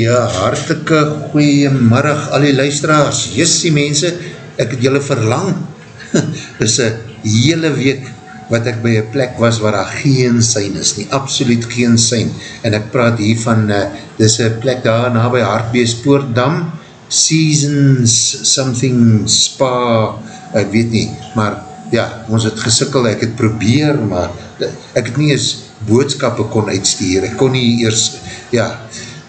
Ja, hartelike goeiemiddag al die luisteraars, jissie mense, ek het julle verlang, dis een hele week wat ek by een plek was waar daar geen sein is nie, absoluut geen sein, en ek praat hier van, uh, dis een plek daar na by Hartbees Poortdam, Seasons something spa, ek weet nie, maar ja, ons het gesikkel, ek het probeer, maar ek het nie eens boodskappe kon uitstuur, ek kon nie eers, ja,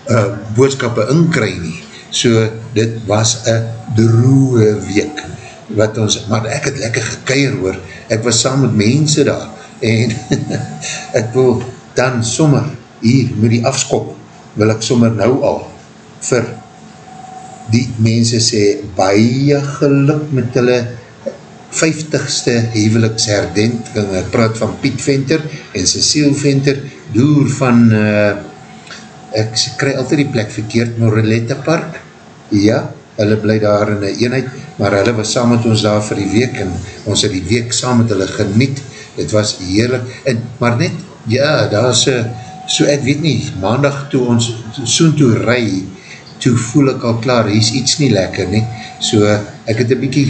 uh, boodskappe inkry nie. So dit was een droe week wat ons, maar ek het lekker gekeier hoor, ek was saam met mense daar en ek wil dan sommer hier met die afskop wil ek sommer nou al vir die mense sê baie geluk met hulle 50ste huweliksherdenking, ek praat van Piet Venter en Cecile Venter, door van uh, ek kry altyd die plek verkeerd, Morelette Park, ja, hulle bly daar in een eenheid, maar hulle was saam met ons daar vir die week, en ons het die week saam met hulle geniet, het was heerlijk, en, maar net, ja, daar is, uh, so ek weet nie, maandag toe ons soen toe ry, toe voel ek al klaar, hier is iets nie lekker nie, so ek het een bykie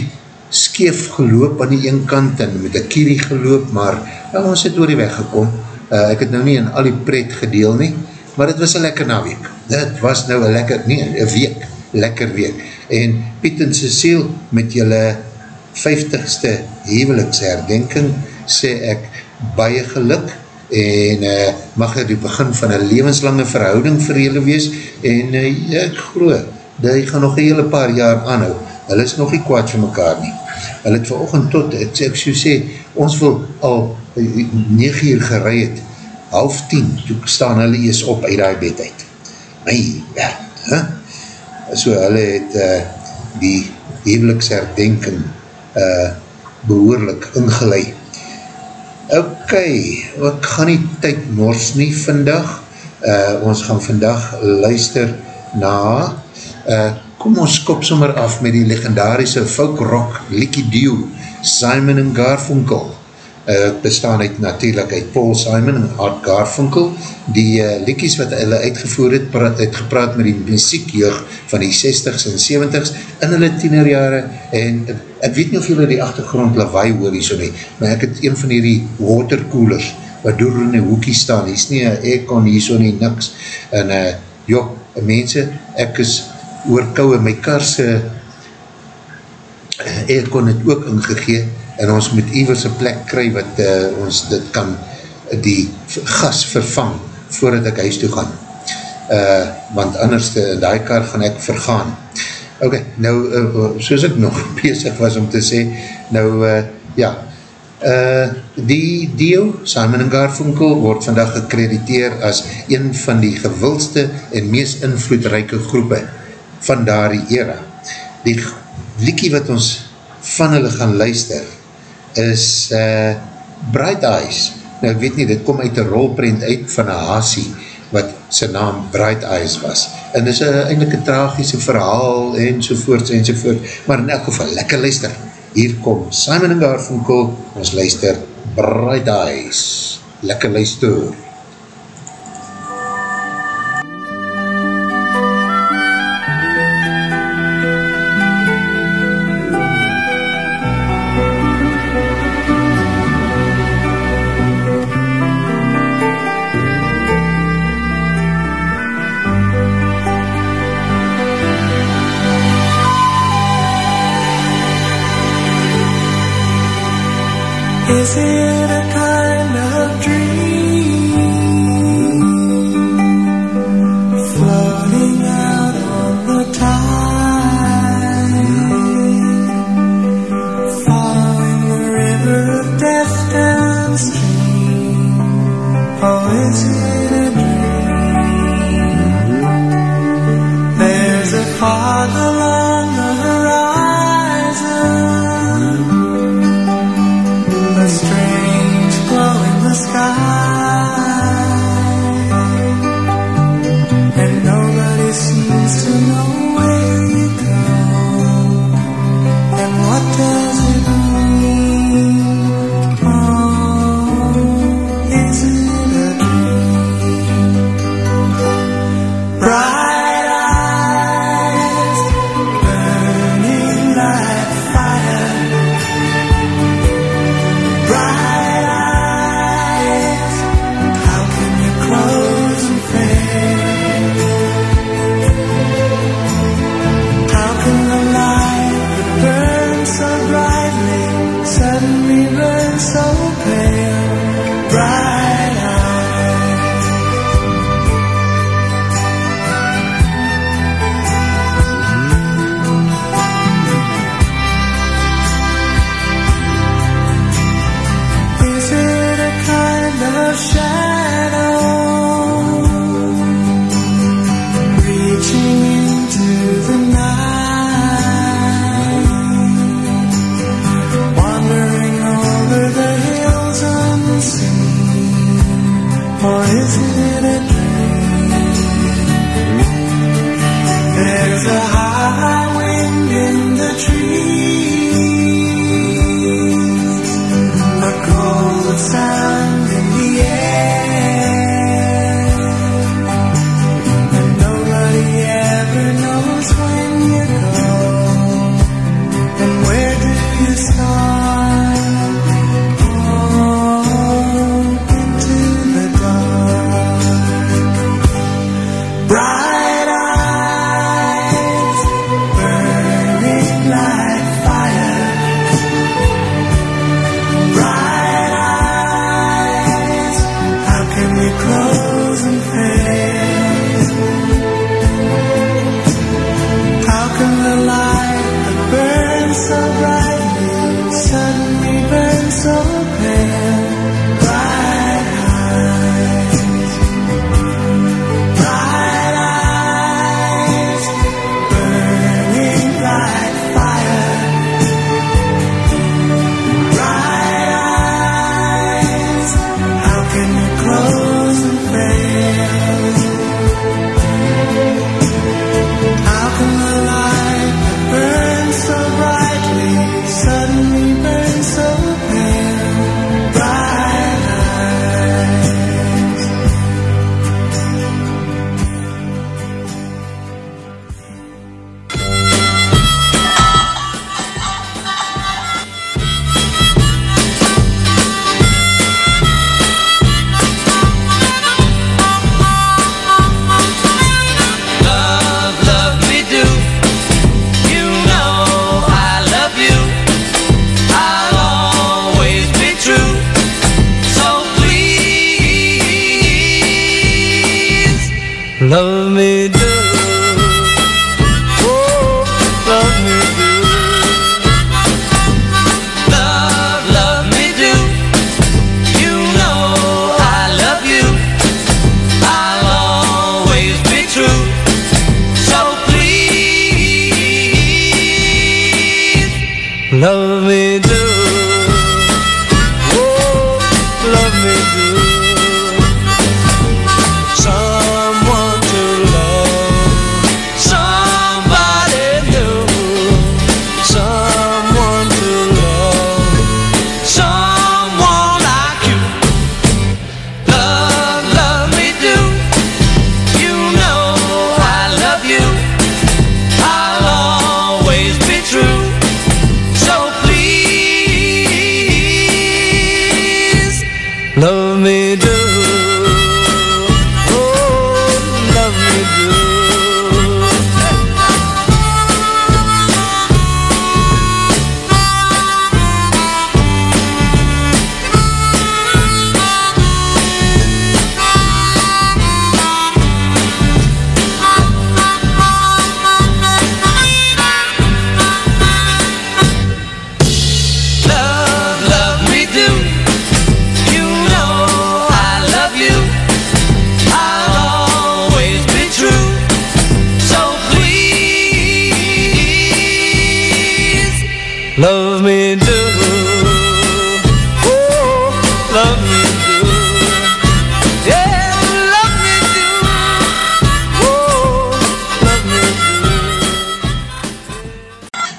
skeef geloop aan die een kant, en met een kierie geloop, maar ja, ons het oor die weg gekom, uh, ek het nou nie in al die pret gedeel nie, maar het was een lekker naweek, het was nou een lekker, nee, een week, lekker week, en Piet en Cecile met julle 50ste heveliksherdenking, sê ek baie geluk, en uh, mag het die begin van een levenslange verhouding vir julle wees, en uh, ek geloof, die gaan nog een hele paar jaar aanhou, hulle is nog nie kwaad vir mekaar nie, hulle het verochtend tot, ek, ek so sê, ons wil al 9 uur gerei het, half 10, toe staan hulle eers op uit die bed uit, my werk, huh? so hulle het uh, die heveliksherdenking uh, behoorlik ingeleid, Ok, ek gaan nie tyd mors nie vandag. Uh, ons gaan vandag luister na, uh, kom ons kop sommer af met die legendarische folk rock Likie Dio, Simon en Garfunkel. Uh, bestaan uit natuurlijk uit Paul Simon en Art Garfunkel. Die uh, likies wat hulle uitgevoer het, het gepraat met die muziekjeug van die 60s en 70s in hulle tienerjare. En ek weet nie of julle die achtergrond lawaai hoor hier so nie, maar ek het een van die watercoolers wat door in die hoekie staan, hier is nie een aircon hier so nie, niks, en uh, joh, mense, ek is oorkouwe, my karse aircon het ook ingegeen, en ons moet iwers een plek kry wat uh, ons dit kan die gas vervang voordat ek huis toe gaan. Uh, want anders die kar gaan ek vergaan. Ok, nou, uh, soos ek nog bezig was om te sê, nou, uh, ja, uh, die deel, Simon Garfunkel, word vandag gekrediteer as een van die gewildste en meest invloedrijke groepe van daar die era. Die liekie wat ons van hulle gaan luister, is uh, Bright Eyes. Nou ek weet nie, dit kom uit een rolprint uit van een hasie, wat sy naam Bright Eyes was. En dit is uh, eindelijk een tragische verhaal, enzovoorts, enzovoorts. Maar in elk geval, lekker luister. Hier kom Simon en Garfunkel, ons luister Bright Eyes. Lekker luister. veces outside.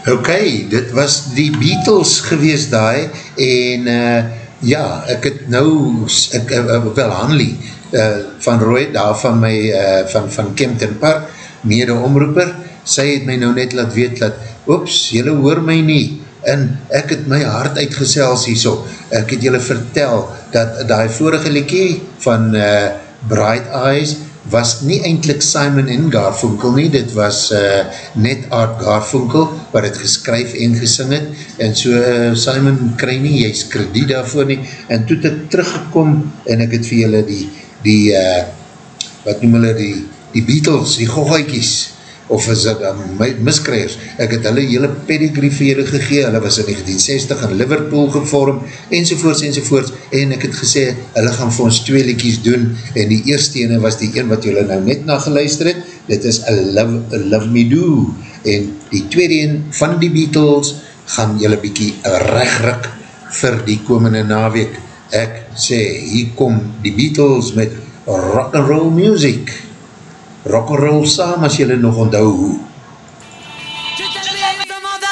Ok, dit was die Beatles gewees daai en uh, ja, ek het nou, ek, uh, wel Hanley uh, van Roy, daar van my, uh, van, van Kempton Park, mede omroeper, sy het my nou net laat weet dat, oeps, jylle hoor my nie, en ek het my hart uitgesels hierso, ek het jylle vertel dat die vorige liekie van uh, Bright Eyes was nie eindelijk Simon en Garfunkel nie, dit was uh, net Art Garfunkel wat het geskryf en gesing het, en so uh, Simon kry nie, jy is krediet daarvoor nie, en toe het ek teruggekom en ek het vir julle die, die uh, wat noem hulle die, die Beatles, die gogoikies, of is dit um, miskrijers, ek het hulle hele pedigree vir julle gegee, hulle was in 1960 in Liverpool gevorm, enzovoorts, enzovoorts, en ek het gesê, hulle gaan vir ons twee liekies doen, en die eerste ene was die een wat julle nou net na geluister het, dit is A Love, A Love Me Do, en die tweede een van die Beatles, gaan julle bykie regrik vir die komende naweek, ek sê, hier kom die Beatles met rock and roll music, rock and roll saam as julle nog onthou hoe. Just a rhythm of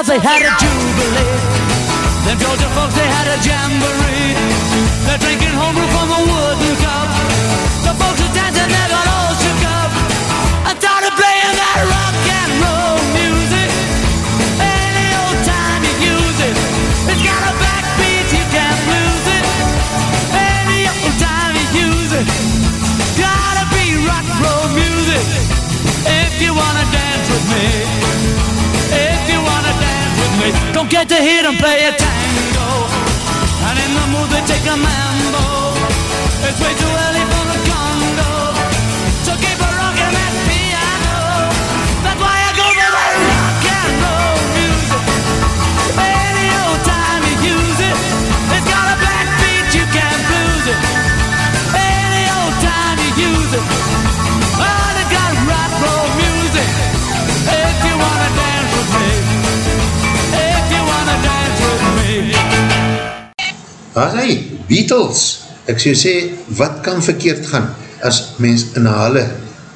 south they had a jubilee. Them Georgia folks they had a jamboree. They're drinking homebrew from a wooden cup. The folks are dancing they got all shook up. I started playing that rock and roll music. Any old time you use it. It's got a backbeat, you can't lose it. Any old time you use it. Gotta be rock and roll music. If you wanna dance with me. Don't get to hear them play a tango. And in the mood they take a mambo. It's way too early for the Congo. Daar is hy, Beatles. Ek sê sê, wat kan verkeerd gaan as mens in hulle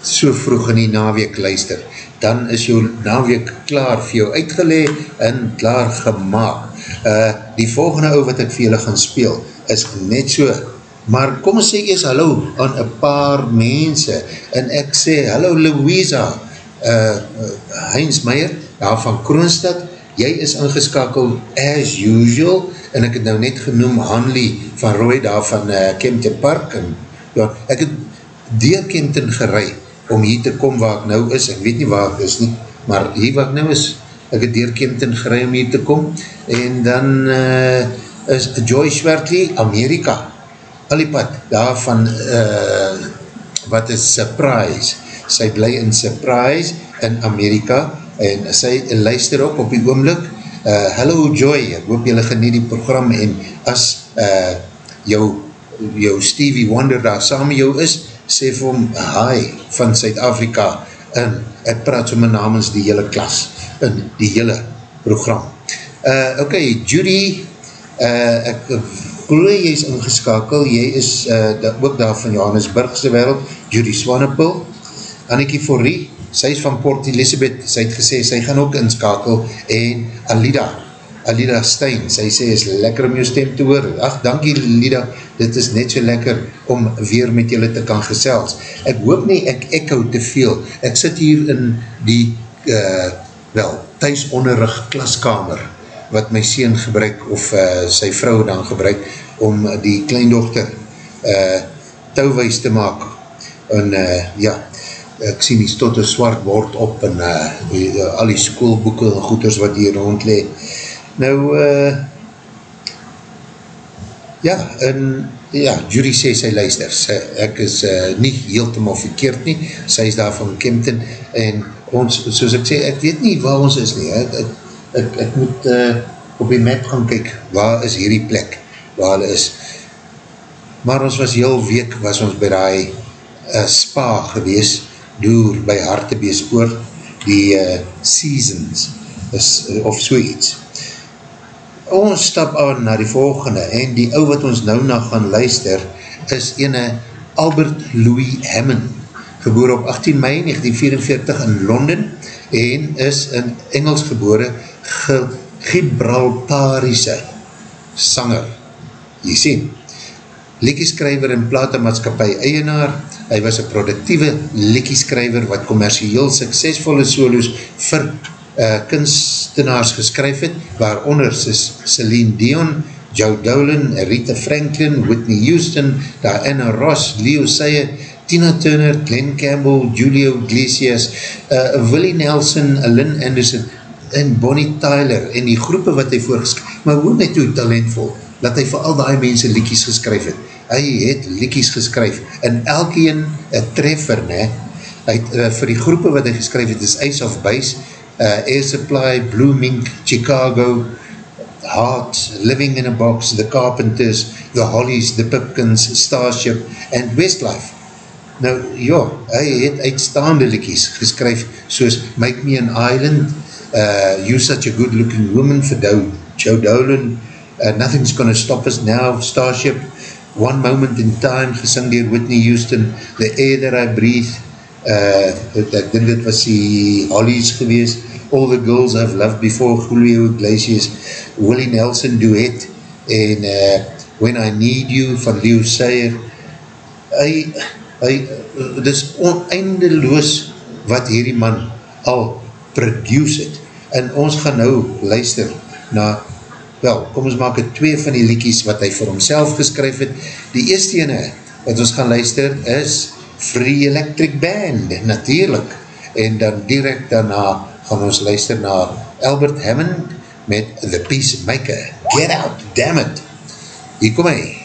so vroeg in die naweek luister? Dan is jou naweek klaar vir jou uitgelee en klaar gemaakt. Uh, die volgende ou wat ek vir julle gaan speel is net so, maar kom ons sê eers hallo aan een paar mense en ek sê hallo Louisa uh, Heinz Meijer daar van Kroonstad, jy is ingeskakeld as usual en ek het nou net genoem Hanley van Roy daar van uh, Kempton Park en ja, ek het deur Kempton gerei om hier te kom waar ek nou is, ek weet nie waar ek is nie, maar hier waar ek nou is, ek het deur Kempton gerei om hier te kom. En dan uh, is Joy Schwertley, Amerika. Al die pad, daar van uh, wat is Surprise? Sy bly in Surprise in Amerika en sy luister ook op die oomlik uh, Hello Joy, ek hoop jylle geniet die program en as uh, jou, jou Stevie Wonder daar saam met jou is, sê vir hom, hi, van Suid-Afrika, en ek praat so my namens die hele klas, in die hele program. Uh, ok, Judy, uh, ek glo jy is ingeskakel, jy is uh, ook daar van Johannesburgse wereld, Judy Swanepoel, Annikie Forrie, sy is van Port Elizabeth, sy het gesê, sy gaan ook inskakel, en Alida, Alida Stein, sy sê, is lekker om jou stem te hoor, ach, dankie Alida, dit is net so lekker om weer met julle te kan gesels. Ek hoop nie, ek hou te veel, ek sit hier in die, uh, wel, thuisonderrig klaskamer, wat my sien gebruik, of uh, sy vrou dan gebruik, om die kleindochter uh, touwwijs te maak, en uh, ja, ek sien die stotte zwart word op, en uh, die, uh, al die schoolboeken en goeders wat hier rondlee, nou, uh, ja, en ja, Judy sê sy luister, sy, ek is uh, nie heeltemaal verkeerd nie, sy is daar van Kempton, en ons, soos ek sê, ek weet nie waar ons is nie, ek, ek, ek, ek moet uh, op die map gaan kyk, waar is hierdie plek, waar hulle is, maar ons was heel week, was ons by die uh, spa gewees, door by Hartebees oor, die uh, seasons, is, uh, of so iets, ons stap aan na die volgende en die ou wat ons nou na gaan luister is ene Albert Louis Hammond geboor op 18 mei 1944 in Londen en is in Engels gebore ge Gibraltarische sanger. Jy sien liekieskrijver en platemaatskapie eienaar hy was een productieve liekieskrijver wat commercieel suksesvolle solos vir uh, kunstenaars geskryf het, waaronder Celine Dion, Joe Dolan, Rita Franklin, Whitney Houston, Diana Ross, Leo Sayer, Tina Turner, Glenn Campbell, Julio Iglesias, uh, Willie Nelson, Lynn Anderson, en Bonnie Tyler, en die groepe wat hy voorgeskryf, maar hoe net hoe talentvol, dat hy vir al die mense liekies geskryf het. Hy het liekies geskryf, en elkeen een treffer, ne, hy het, uh, vir die groepe wat hy geskryf het, is Ace of Base, uh, Air Supply, Blue Mink, Chicago, Heart, Living in a Box, The Carpenters, The Hollies, The Pipkins, Starship en Westlife. Nou ja, hy het uitstaande likies geskryf soos Make Me an Island, uh, You Such a Good Looking Woman vir Joe Dolan, uh, Nothing's Gonna Stop Us Now, Starship, One Moment in Time, gesing dier Whitney Houston, The Air That I Breathe, uh, ek dink dit was die Hollies gewees, All the Girls I've Loved Before, Julio Iglesias, Willie Nelson duet, en uh, When I Need You van Leo Sayer, hy, hy, dit is oneindeloos wat hierdie man al produce het, en ons gaan nou luister na, wel, kom ons maak het twee van die liekies wat hy vir homself geskryf het, die eerste ene wat ons gaan luister is Free Electric Band, natuurlijk. En dan direct daarna gaan ons luister na Albert Hammond met The Peacemaker. Get out, damn it. Hier kom hy.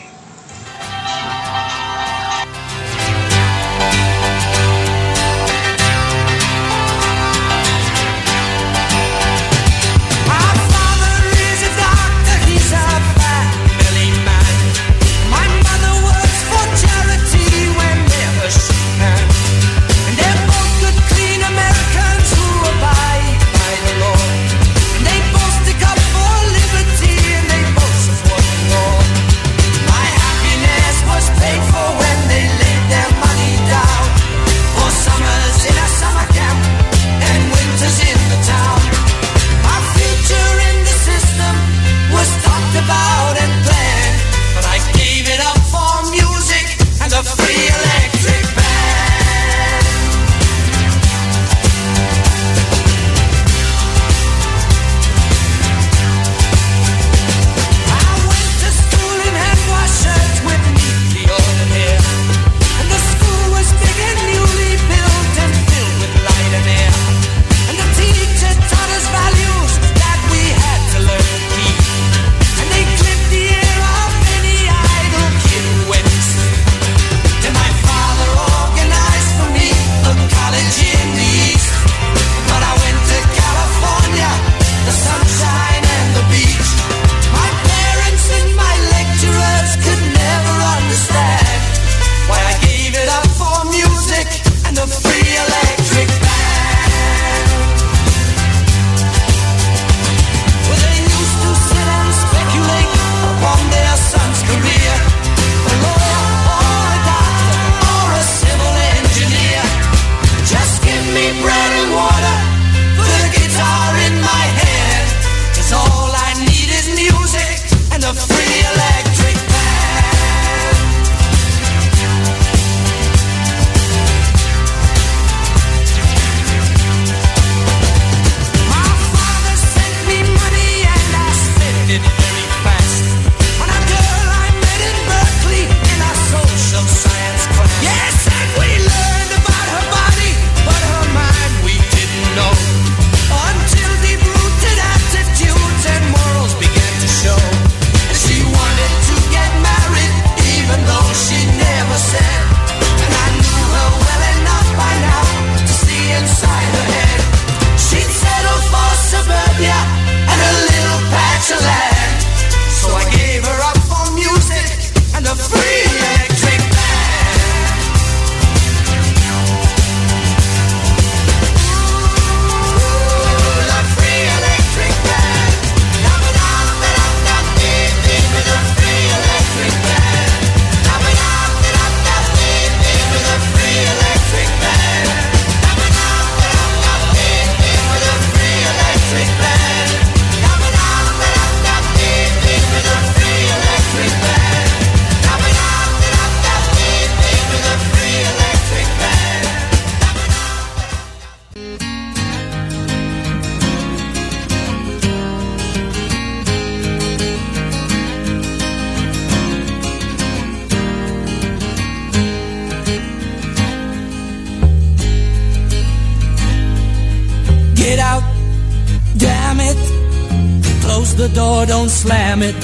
Don't it.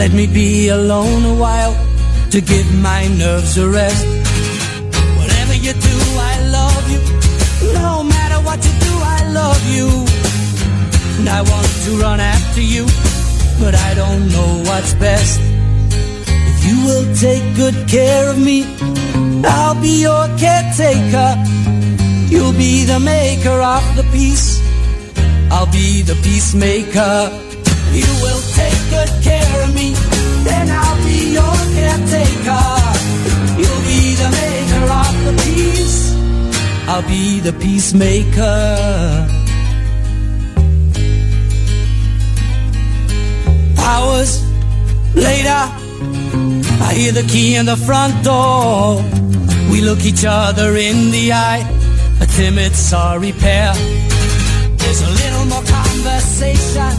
Let me be alone a while to give my nerves a rest. Whatever you do, I love you. No matter what you do, I love you. And I want to run after you, but I don't know what's best. If you will take good care of me, I'll be your caretaker. You'll be the maker of the peace. I'll be the peacemaker. Caretaker. You'll be the maker of the peace. I'll be the peacemaker. Hours later, I hear the key in the front door. We look each other in the eye, a timid sorry pair. There's a little more conversation,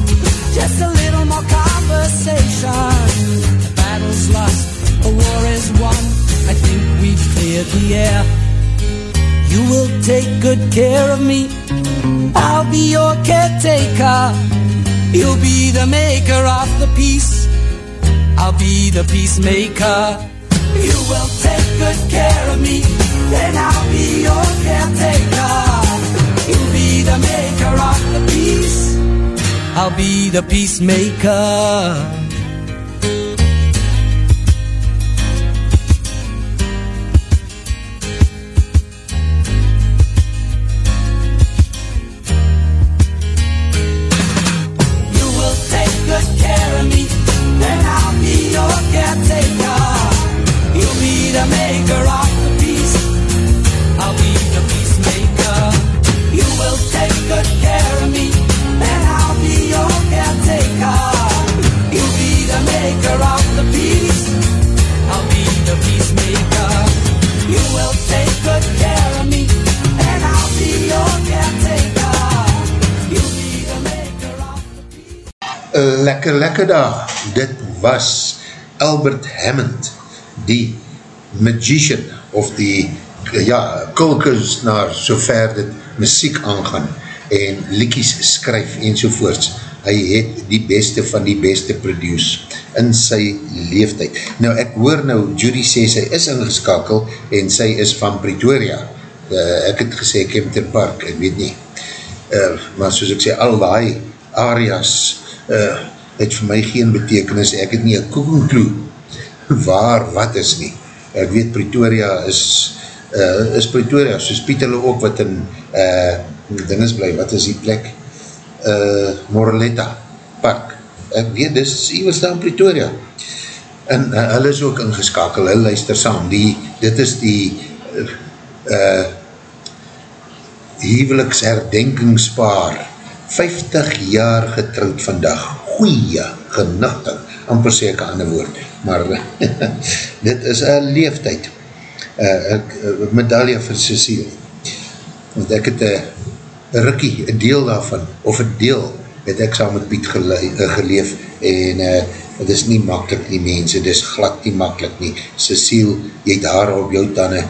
just a little more conversation. War is won. I think we've cleared the air. You will take good care of me. I'll be your caretaker. You'll be the maker of the peace. I'll be the peacemaker. You will take good care of me, then I'll be your caretaker. You'll be the maker of the peace. I'll be the peacemaker. Lekker, lekker dag. Dit was Albert Hammond, die magician, of die, ja, kulkersnaar, sover dit muziek aangaan, en liekies skryf, enzovoorts. Hy het die beste van die beste produce in sy leeftijd. Nou, ek hoor nou, Judy sê, sy is ingeskakel, en sy is van Pretoria. Uh, ek het gesê Kempton Park, ek weet nie. Uh, maar soos ek sê, al die areas uh, het vir my geen betekenis, ek het nie een koekenkloe waar wat is nie. Ek weet Pretoria is uh, is Pretoria, soos Pieterle ook wat in uh, ding is bly, wat is die plek? Uh, Moraletta Park. Ek weet, dis iwers daar in Pretoria. En uh, hulle is ook ingeskakel, hulle luister saam. Die, dit is die uh, uh, huweliksherdenkingspaar 50 jaar getrouwd vandag. Goeie genigting amper sê ek aan die woord maar dit is een leeftijd uh, ek, uh, medaille vir Cecile. Want ek het een rikkie, een deel daarvan of een deel het ek saam met Piet gele, uh, geleef en uh, het is nie makkelijk nie mense, het is glad nie makkelijk nie. Cecile, jy het haar op jou tanden.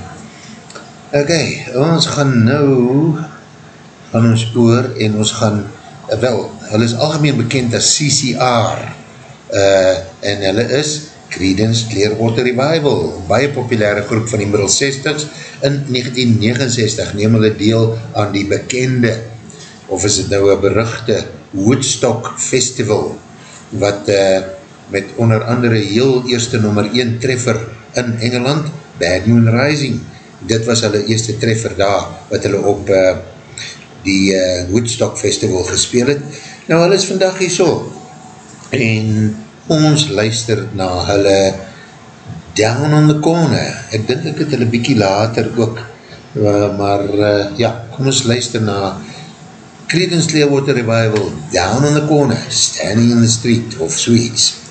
Ok, ons gaan nou gaan ons oor en ons gaan, uh, wel, hulle is algemeen bekend as CCR uh, en hulle is Creedence Clearwater Revival, baie populaire groep van die middel 60s. In 1969 neem hulle deel aan die bekende, of is het nou een beruchte Woodstock Festival, wat uh, met onder andere heel eerste nummer 1 treffer in Engeland, Bad Moon Rising, dit was hulle eerste treffer daar, wat hulle op uh, die uh, Woodstock Festival gespeel het. Nou, hulle is vandag hier so, en ons luister na hulle Down on the Corner. Ek dink ek het hulle bykie later ook, uh, maar uh, ja, kom ons luister na Creedence Clearwater Revival, Down on the Corner, Standing in the Street of Sweets.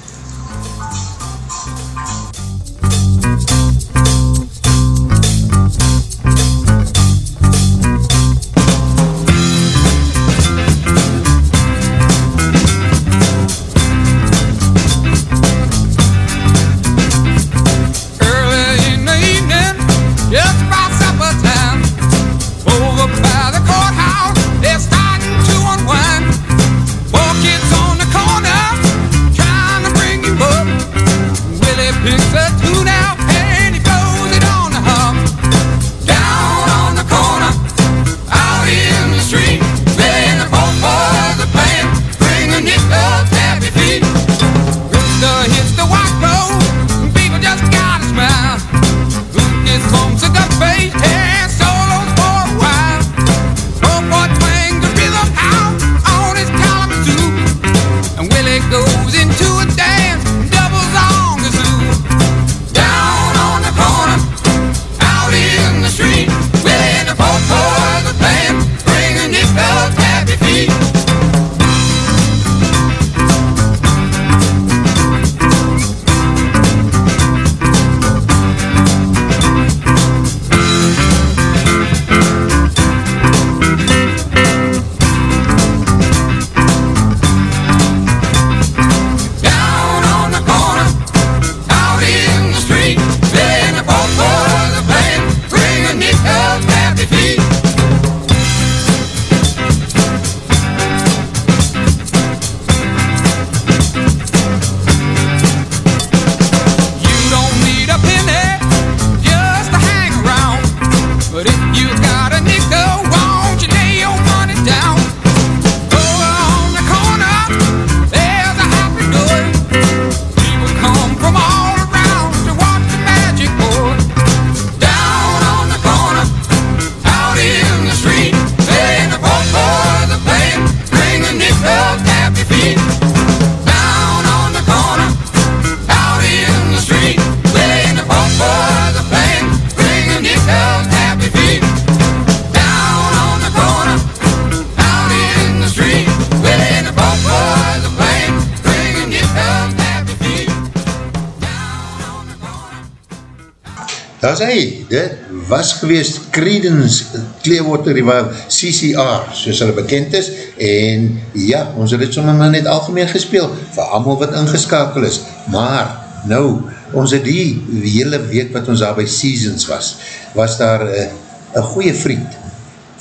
Hy, dit was geweest Credence Clearwater Revival CCR, soos hulle bekend is, en ja, ons het het sommer net algemeen gespeel, vir allemaal wat ingeskakel is, maar nou, ons het die hele week wat ons daar by Seasons was, was daar eh, een goeie vriend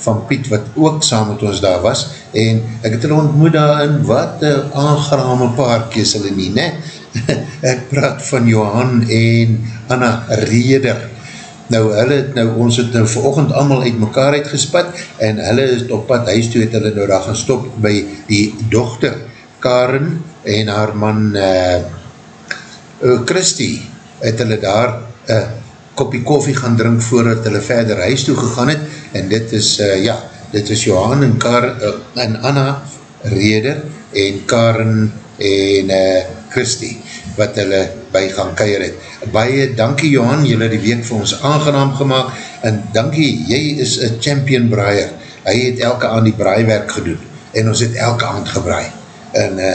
van Piet, wat ook saam met ons daar was, en ek het hulle ontmoet daar in wat een aangerame paarkies hulle nie, ne? ek praat van Johan en Anna Reder, Nou, hulle het nou, ons het nou verochend allemaal uit mekaar uitgespat en hulle is op pad huis toe het hulle nou daar gaan stop by die dochter Karen en haar man uh, uh, Christy. Het hulle daar een uh, kopie koffie gaan drink voordat hulle verder huis toe gegaan het en dit is, uh, ja, dit is Johan en, Kar, uh, en Anna Reder en Karen en uh, Christy wat hulle by gaan keir het. Baie dankie Johan, jy het die week vir ons aangenaam gemaakt, en dankie, jy is een champion braaier, hy het elke aan die braaiwerk gedoen, en ons het elke aand gebraai, en uh,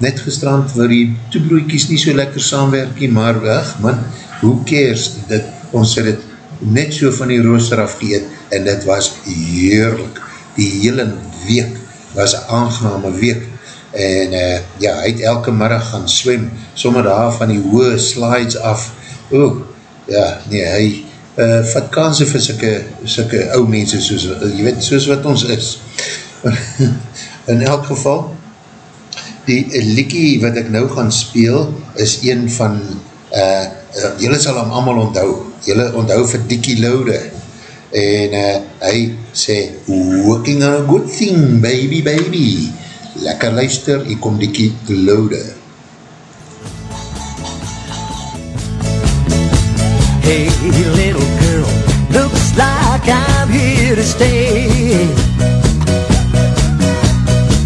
net gestrand waar die toebroekies nie so lekker saamwerkie, maar weg, man, who cares, dit, ons het het net so van die rooster afgeet, en dit was heerlijk, die hele week was een aangename week, en uh, ja, hy het elke middag gaan swem, sommer daar van die hoë slides af, oeh, ja, nee, hy uh, vat kansen vir syke, syke ou mense, soos, jy weet, soos wat ons is. In elk geval, die liekie wat ek nou gaan speel, is een van, uh, jylle sal hom allemaal onthou, jylle onthou vir Dickie Lode, en uh, hy sê, working on a good thing, baby, baby, lekker luister, hier kom die lode. Hey little girl, looks like I'm here to stay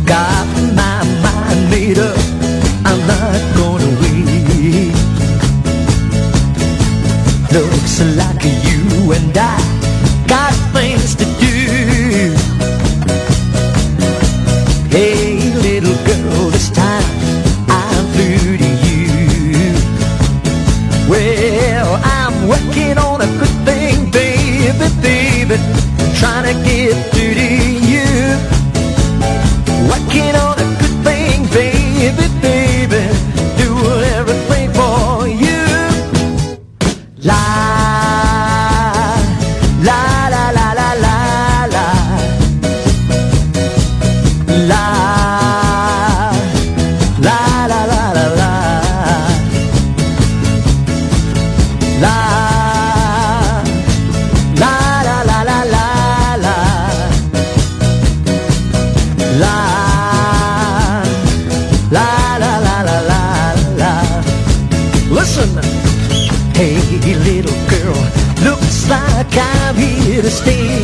Got my mind made up, I'm not gonna wait Looks like you and I trying to get through to you. Working on a good thing, baby, baby, doing everything for you. La, la, la, la, la, la. La La la la la la La to stay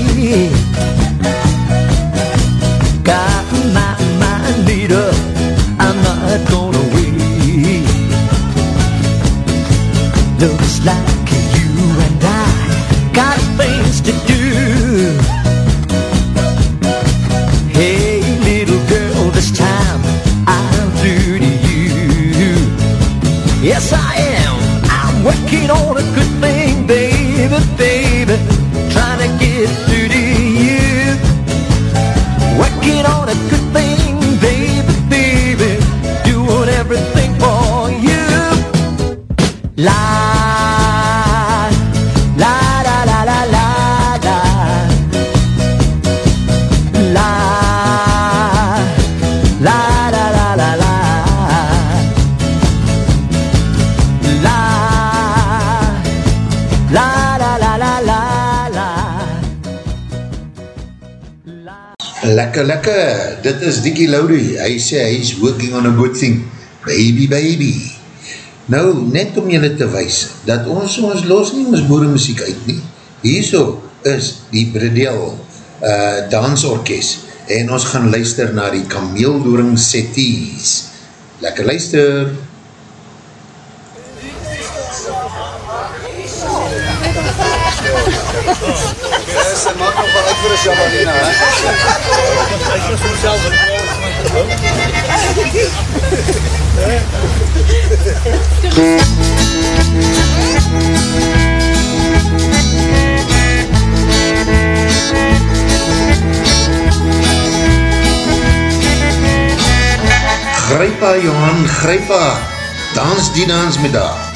is Dickie Laurie, hy sê hy is working on a good thing, baby, baby. Nou, net om julle te wees, dat ons, ons los nie ons boeremuziek uit nie, hierso is die Bredel uh, dansorkest, en ons gaan luister na die kameeldoring setties. Lekker luister! Ze mag nog wel uit voor de Jamalina, hè? Grypa Johan, grypa, dans die dans met daar.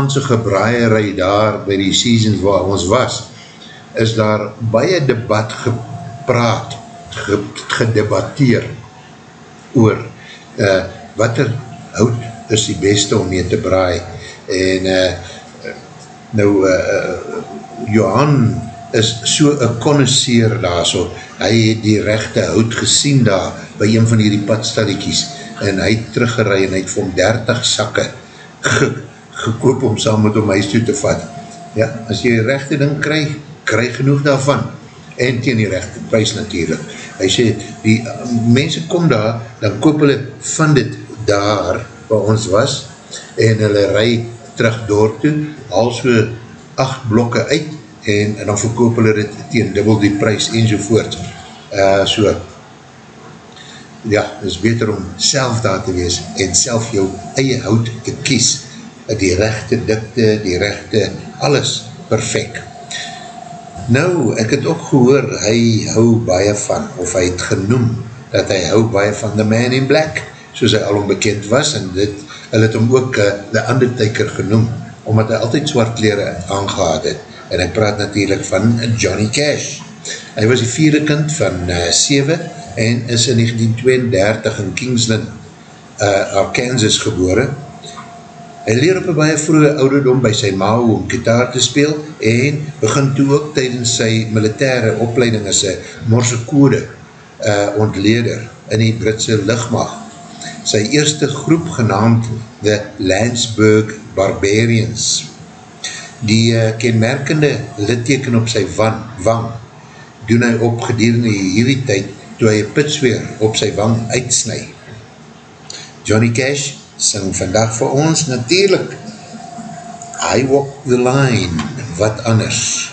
Aandse gebraaierij daar by die seasons waar ons was, is daar baie debat gepraat, ge, gedebatteer oor uh, wat er hout is die beste om mee te braai. En uh, nou, uh, Johan is so een connoisseur daar so, hy het die rechte hout gesien daar by een van hierdie padstadiekies en hy het teruggerei en hy het vir hom 30 sakke gekoop om saam met hom huis toe te vat. Ja, as jy die rechte ding krijg, krijg genoeg daarvan en teen die rechte prijs natuurlijk. Hy sê, die uh, mense kom daar, dan koop hulle van dit daar waar ons was en hulle rij terug door toe, al so 8 blokke uit en, en dan verkoop hulle dit teen dubbel die prijs en sovoort. Uh, so, ja, is beter om self daar te wees en self jou eie hout te kies, die rechte dikte, die rechte, alles perfect. Nou, ek het ook gehoor, hy hou baie van, of hy het genoem, dat hy hou baie van The Man in Black, soos hy al onbekend was, en dit, hy het hom ook uh, The Undertaker genoem, omdat hy altyd zwart kleren aangehad het, en hy praat natuurlijk van Johnny Cash. Hy was die vierde kind van uh, 7, en is in 1932 in Kingsland, uh, Arkansas gebore. Hy leer op een baie vroege ouderdom by sy ma om gitaar te speel en begin toe ook tydens sy militaire opleiding as een morsekode uh, ontleder in die Britse lichtmacht. Sy eerste groep genaamd The Landsburg Barbarians Die uh, kenmerkende litteken op sy van, wang doen hy op gedurende hierdie tyd toe hy een pitsweer op sy wang uitsnij. Johnny Cash sing vandag vir ons natuurlijk I Walk the Line, wat anders?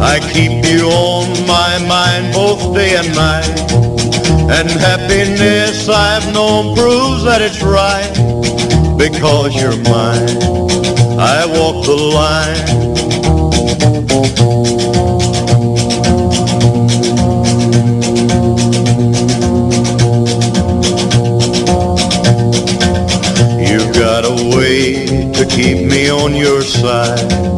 I keep you on my mind both day and night. And happiness I've known proves that it's right, because you're mine. I walk the line. You've got a way to keep me on your side.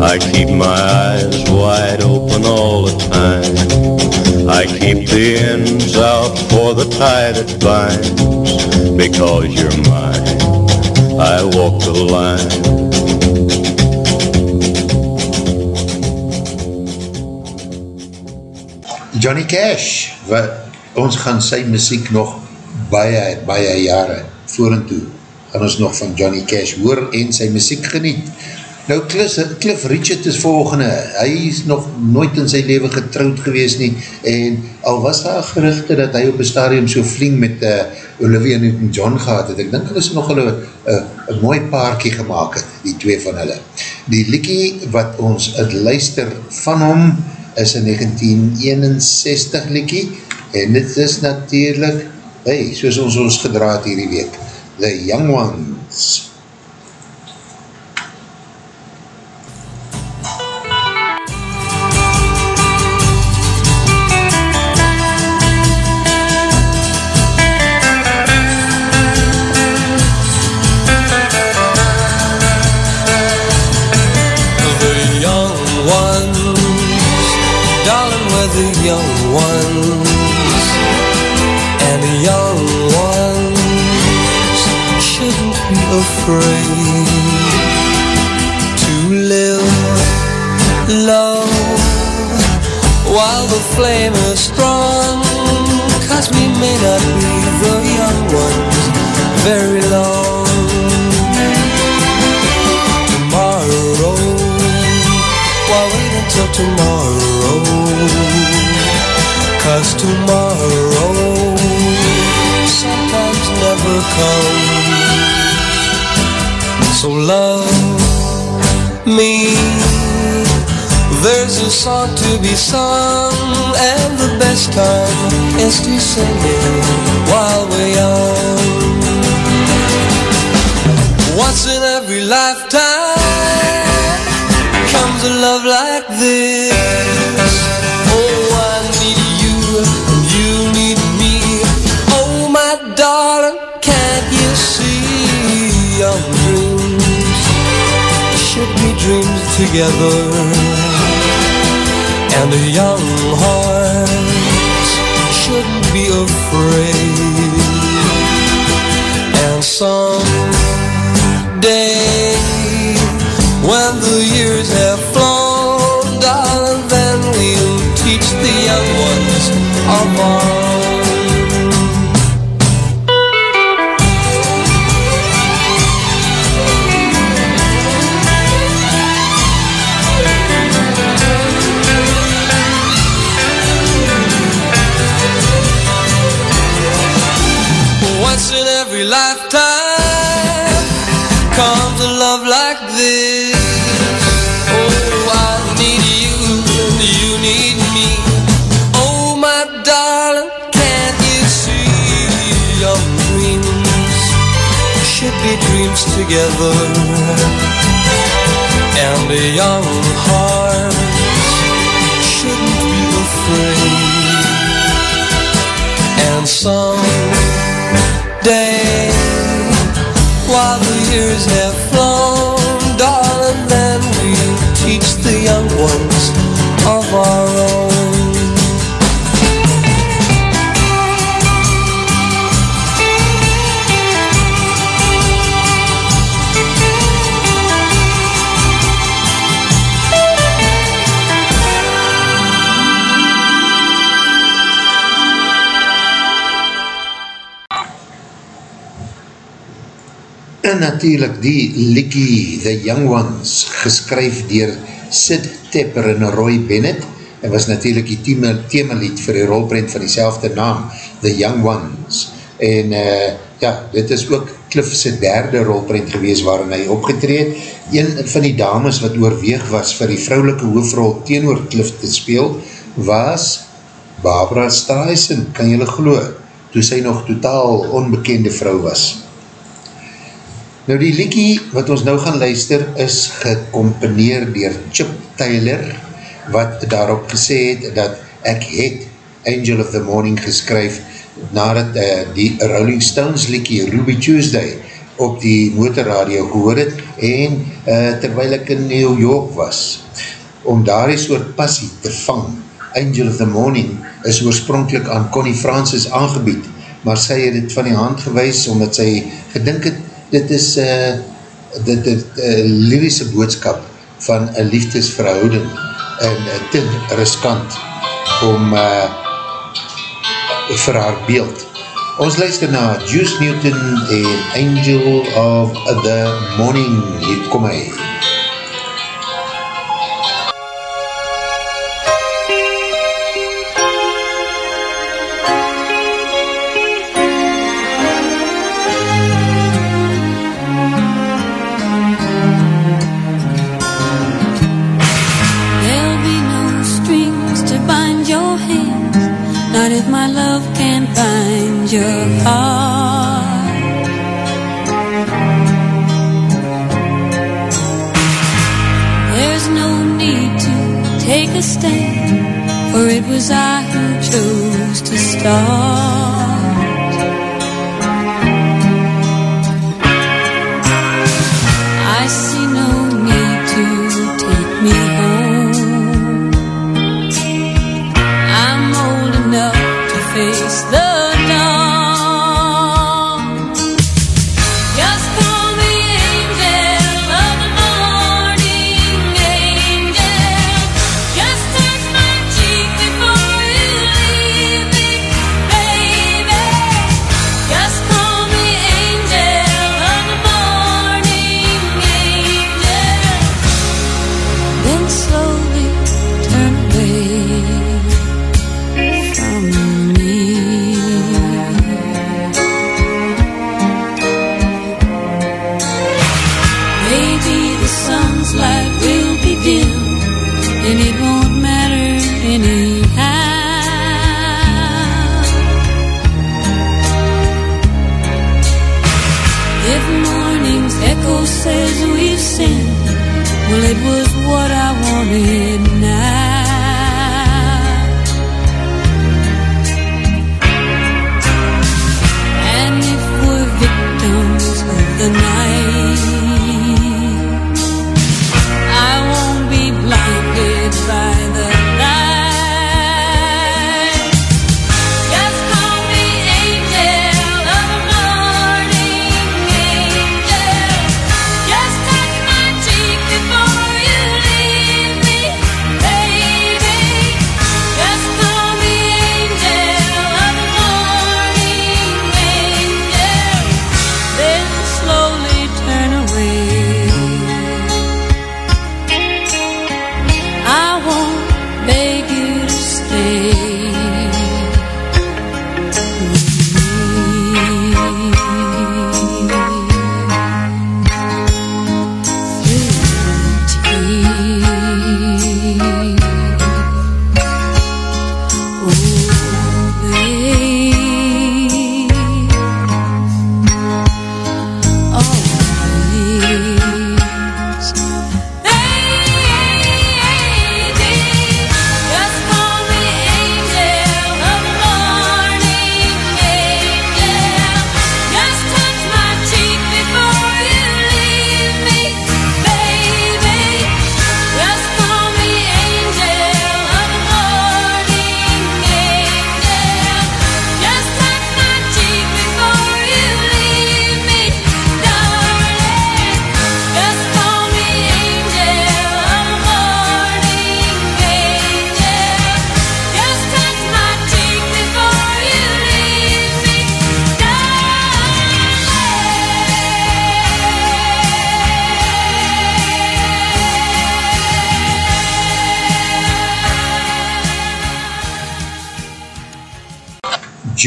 I keep my eyes wide open all the time. I keep the ends out for the tie that binds. Because you're mine, I walk the line. Johnny Cash, wat, ons gaan sy muziek nog baie, baie jare voorentoe, gaan ons nog van Johnny Cash hoor en sy muziek geniet. Nou Cliff, Cliff Richard is volgende, hy is nog nooit in sy leven getrouwd gewees nie en al was daar gerichte dat hy op een stadium so vling met uh, Olivia Newton-John gehad het, ek dink hulle is nog hulle uh, een mooi paarkie gemaakt het, die twee van hulle. Die liekie wat ons het luister van hom is een 1961 liekie en dit is natuurlijk hey, soos ons ons gedraad hierdie week The Young Ones the young ones, and the young ones shouldn't be afraid to live low while the flame is strong. Cause we may not be the young ones very long tomorrow. Why wait until tomorrow? Cause tomorrow sometimes never comes. So love me. There's a song to be sung, and the best time is to sing it while we're young. Once in every lifetime comes a love like this. Together And a young heart shouldn't be afraid. And someday When the years have flown Darling, then we'll teach the young ones of our together? And a young heart shouldn't be afraid. And some day While the years have flown Darling, then we'll teach the young ones natuurlijk die Likkie, The Young Ones, geskryf dier Sid Tepper en Roy Bennett, en was natuurlijk die thema, themalied vir die rolprint van die naam, The Young Ones. En uh, ja, dit is ook Cliff's derde rolprint gewees waarin hy opgetreed. Een van die dames wat oorweeg was vir die vrouwelike hoofrol teenoor Cliff te speel, was Barbara Streisand, kan jylle glo, toe sy nog totaal onbekende vrou was. Nou die liekie wat ons nou gaan luister is gecomponeer dier Chip Taylor wat daarop gesê het dat ek het Angel of the Morning geskryf nadat uh, die Rolling Stones liekie Ruby Tuesday op die motorradio gehoor het en uh, terwijl ek in New York was om daar die soort passie te vang. Angel of the Morning is oorspronkelijk aan Connie Francis aangebied maar sy het het van die hand gewys omdat sy gedink het dit is uh, dit, dit uh, lyrische boodskap van een liefdesverhouding en uh, te riskant om uh, vir haar beeld. Ons luister na Juice Newton en Angel of the Morning. Hier kom hy. There'll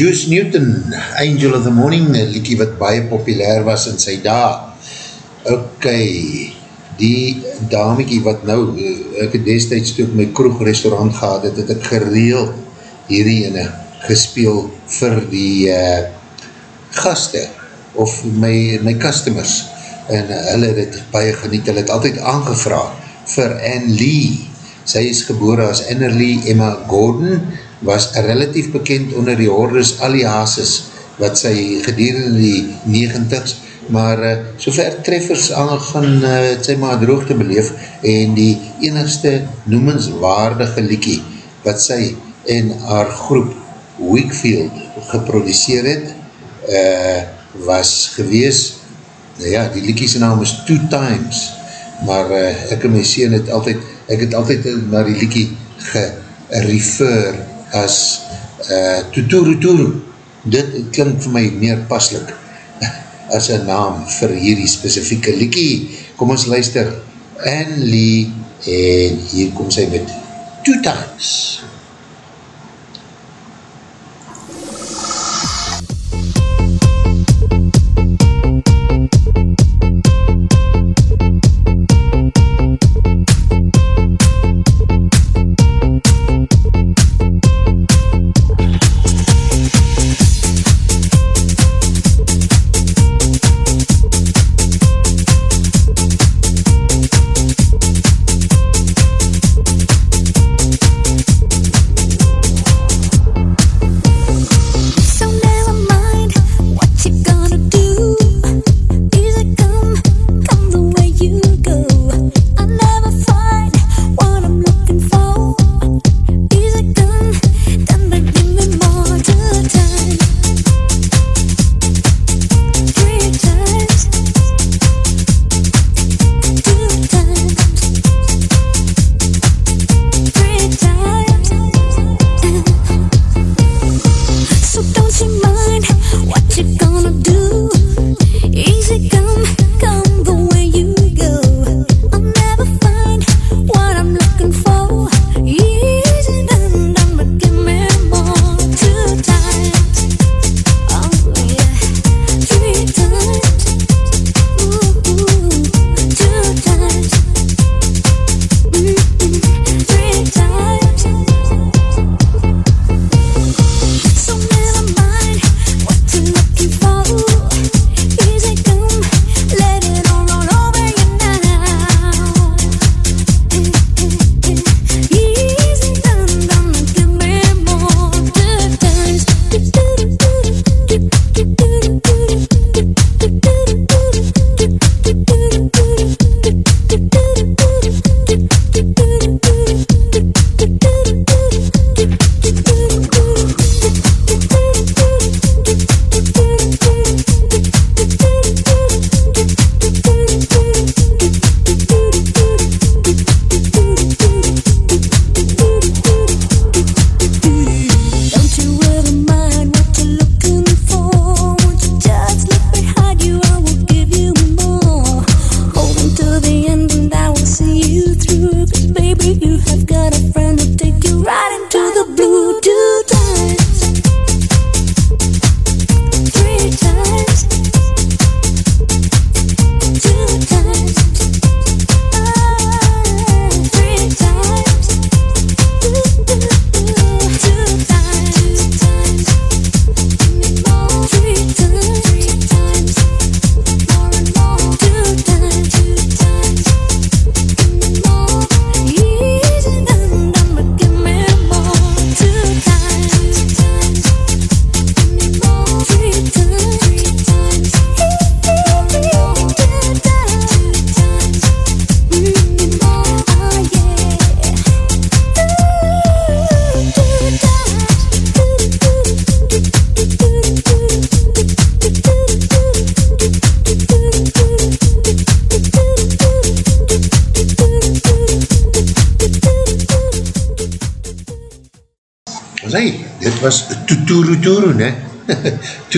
Juice Newton, Angel of the Morning, een liedje wat baie populair was in sy dag. Ok, die damiekie wat nou, eh, ek het destijds toe ek my kroegrestaurant gehad het, het ek gereel hierdie ene gespeel vir die uh, gaste of my, my customers en hulle het het baie geniet, hulle het altyd aangevraag vir Anne Lee. Sy is gebore as Annerly Emma Gordon, was relatief bekend onder die hordes aliases wat sy gedurende die 90s, maar uh, sover treffers aangaan, uh, het sy maar droogte beleef en die enigste noemenswaardige liekie wat sy en haar groep Wakefield geproduceer het, uh, was gewees, nou ja, die liekie sy naam is Two Times, maar uh, ek en my sien het altyd, ek het altyd na die liekie gerefer as uh, Tuturu Turu. Dit klink vir my meer paslik as een naam vir hierdie specifieke liekie. Kom ons luister, Anne Lee, en hier kom sy met Two Times.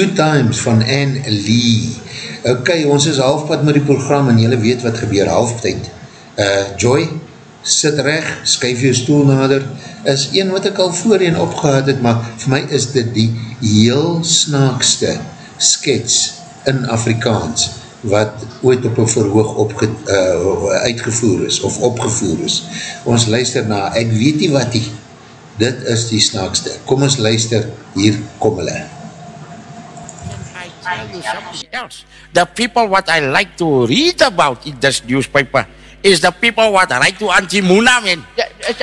Two Times van Anne Lee. Ok, ons is halfpad met die program en jylle weet wat gebeur halftijd. Uh, Joy, sit recht, skuif jou stoel nader, is een wat ek al voorheen opgehad het, maar vir my is dit die heel snaakste skets in Afrikaans wat ooit op een verhoog opge, uh, uitgevoer is of opgevoer is. Ons luister na, ek weet nie wat die, dit is die snaakste. Kom ons luister, hier kom hulle. tell you something else. The people what I like to read about in this newspaper is the people what write to Auntie Muna, man.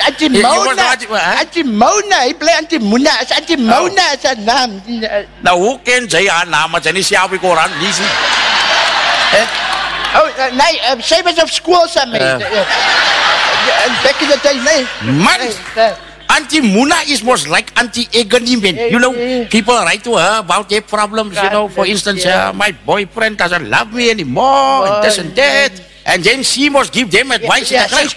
Auntie Je- je was Mona. Auntie- hè? Auntie Mona. Hy bly Auntie Mona. Is Auntie Mona is haar naam. Die, eh, Nou, hoe ken sy haar naam? Want sy nie self die Koran lees nie. Oh, eh, nee, eh, sy was op school saam met. Ja. eh, eh, eh, Back in the day, nee. Man, Nee, nee. Auntie Muna is most like Auntie Agony, man. You know, people write to her about their problems, you know. For instance, uh, my boyfriend doesn't love me anymore, and this and that. And then she must give them advice. In the like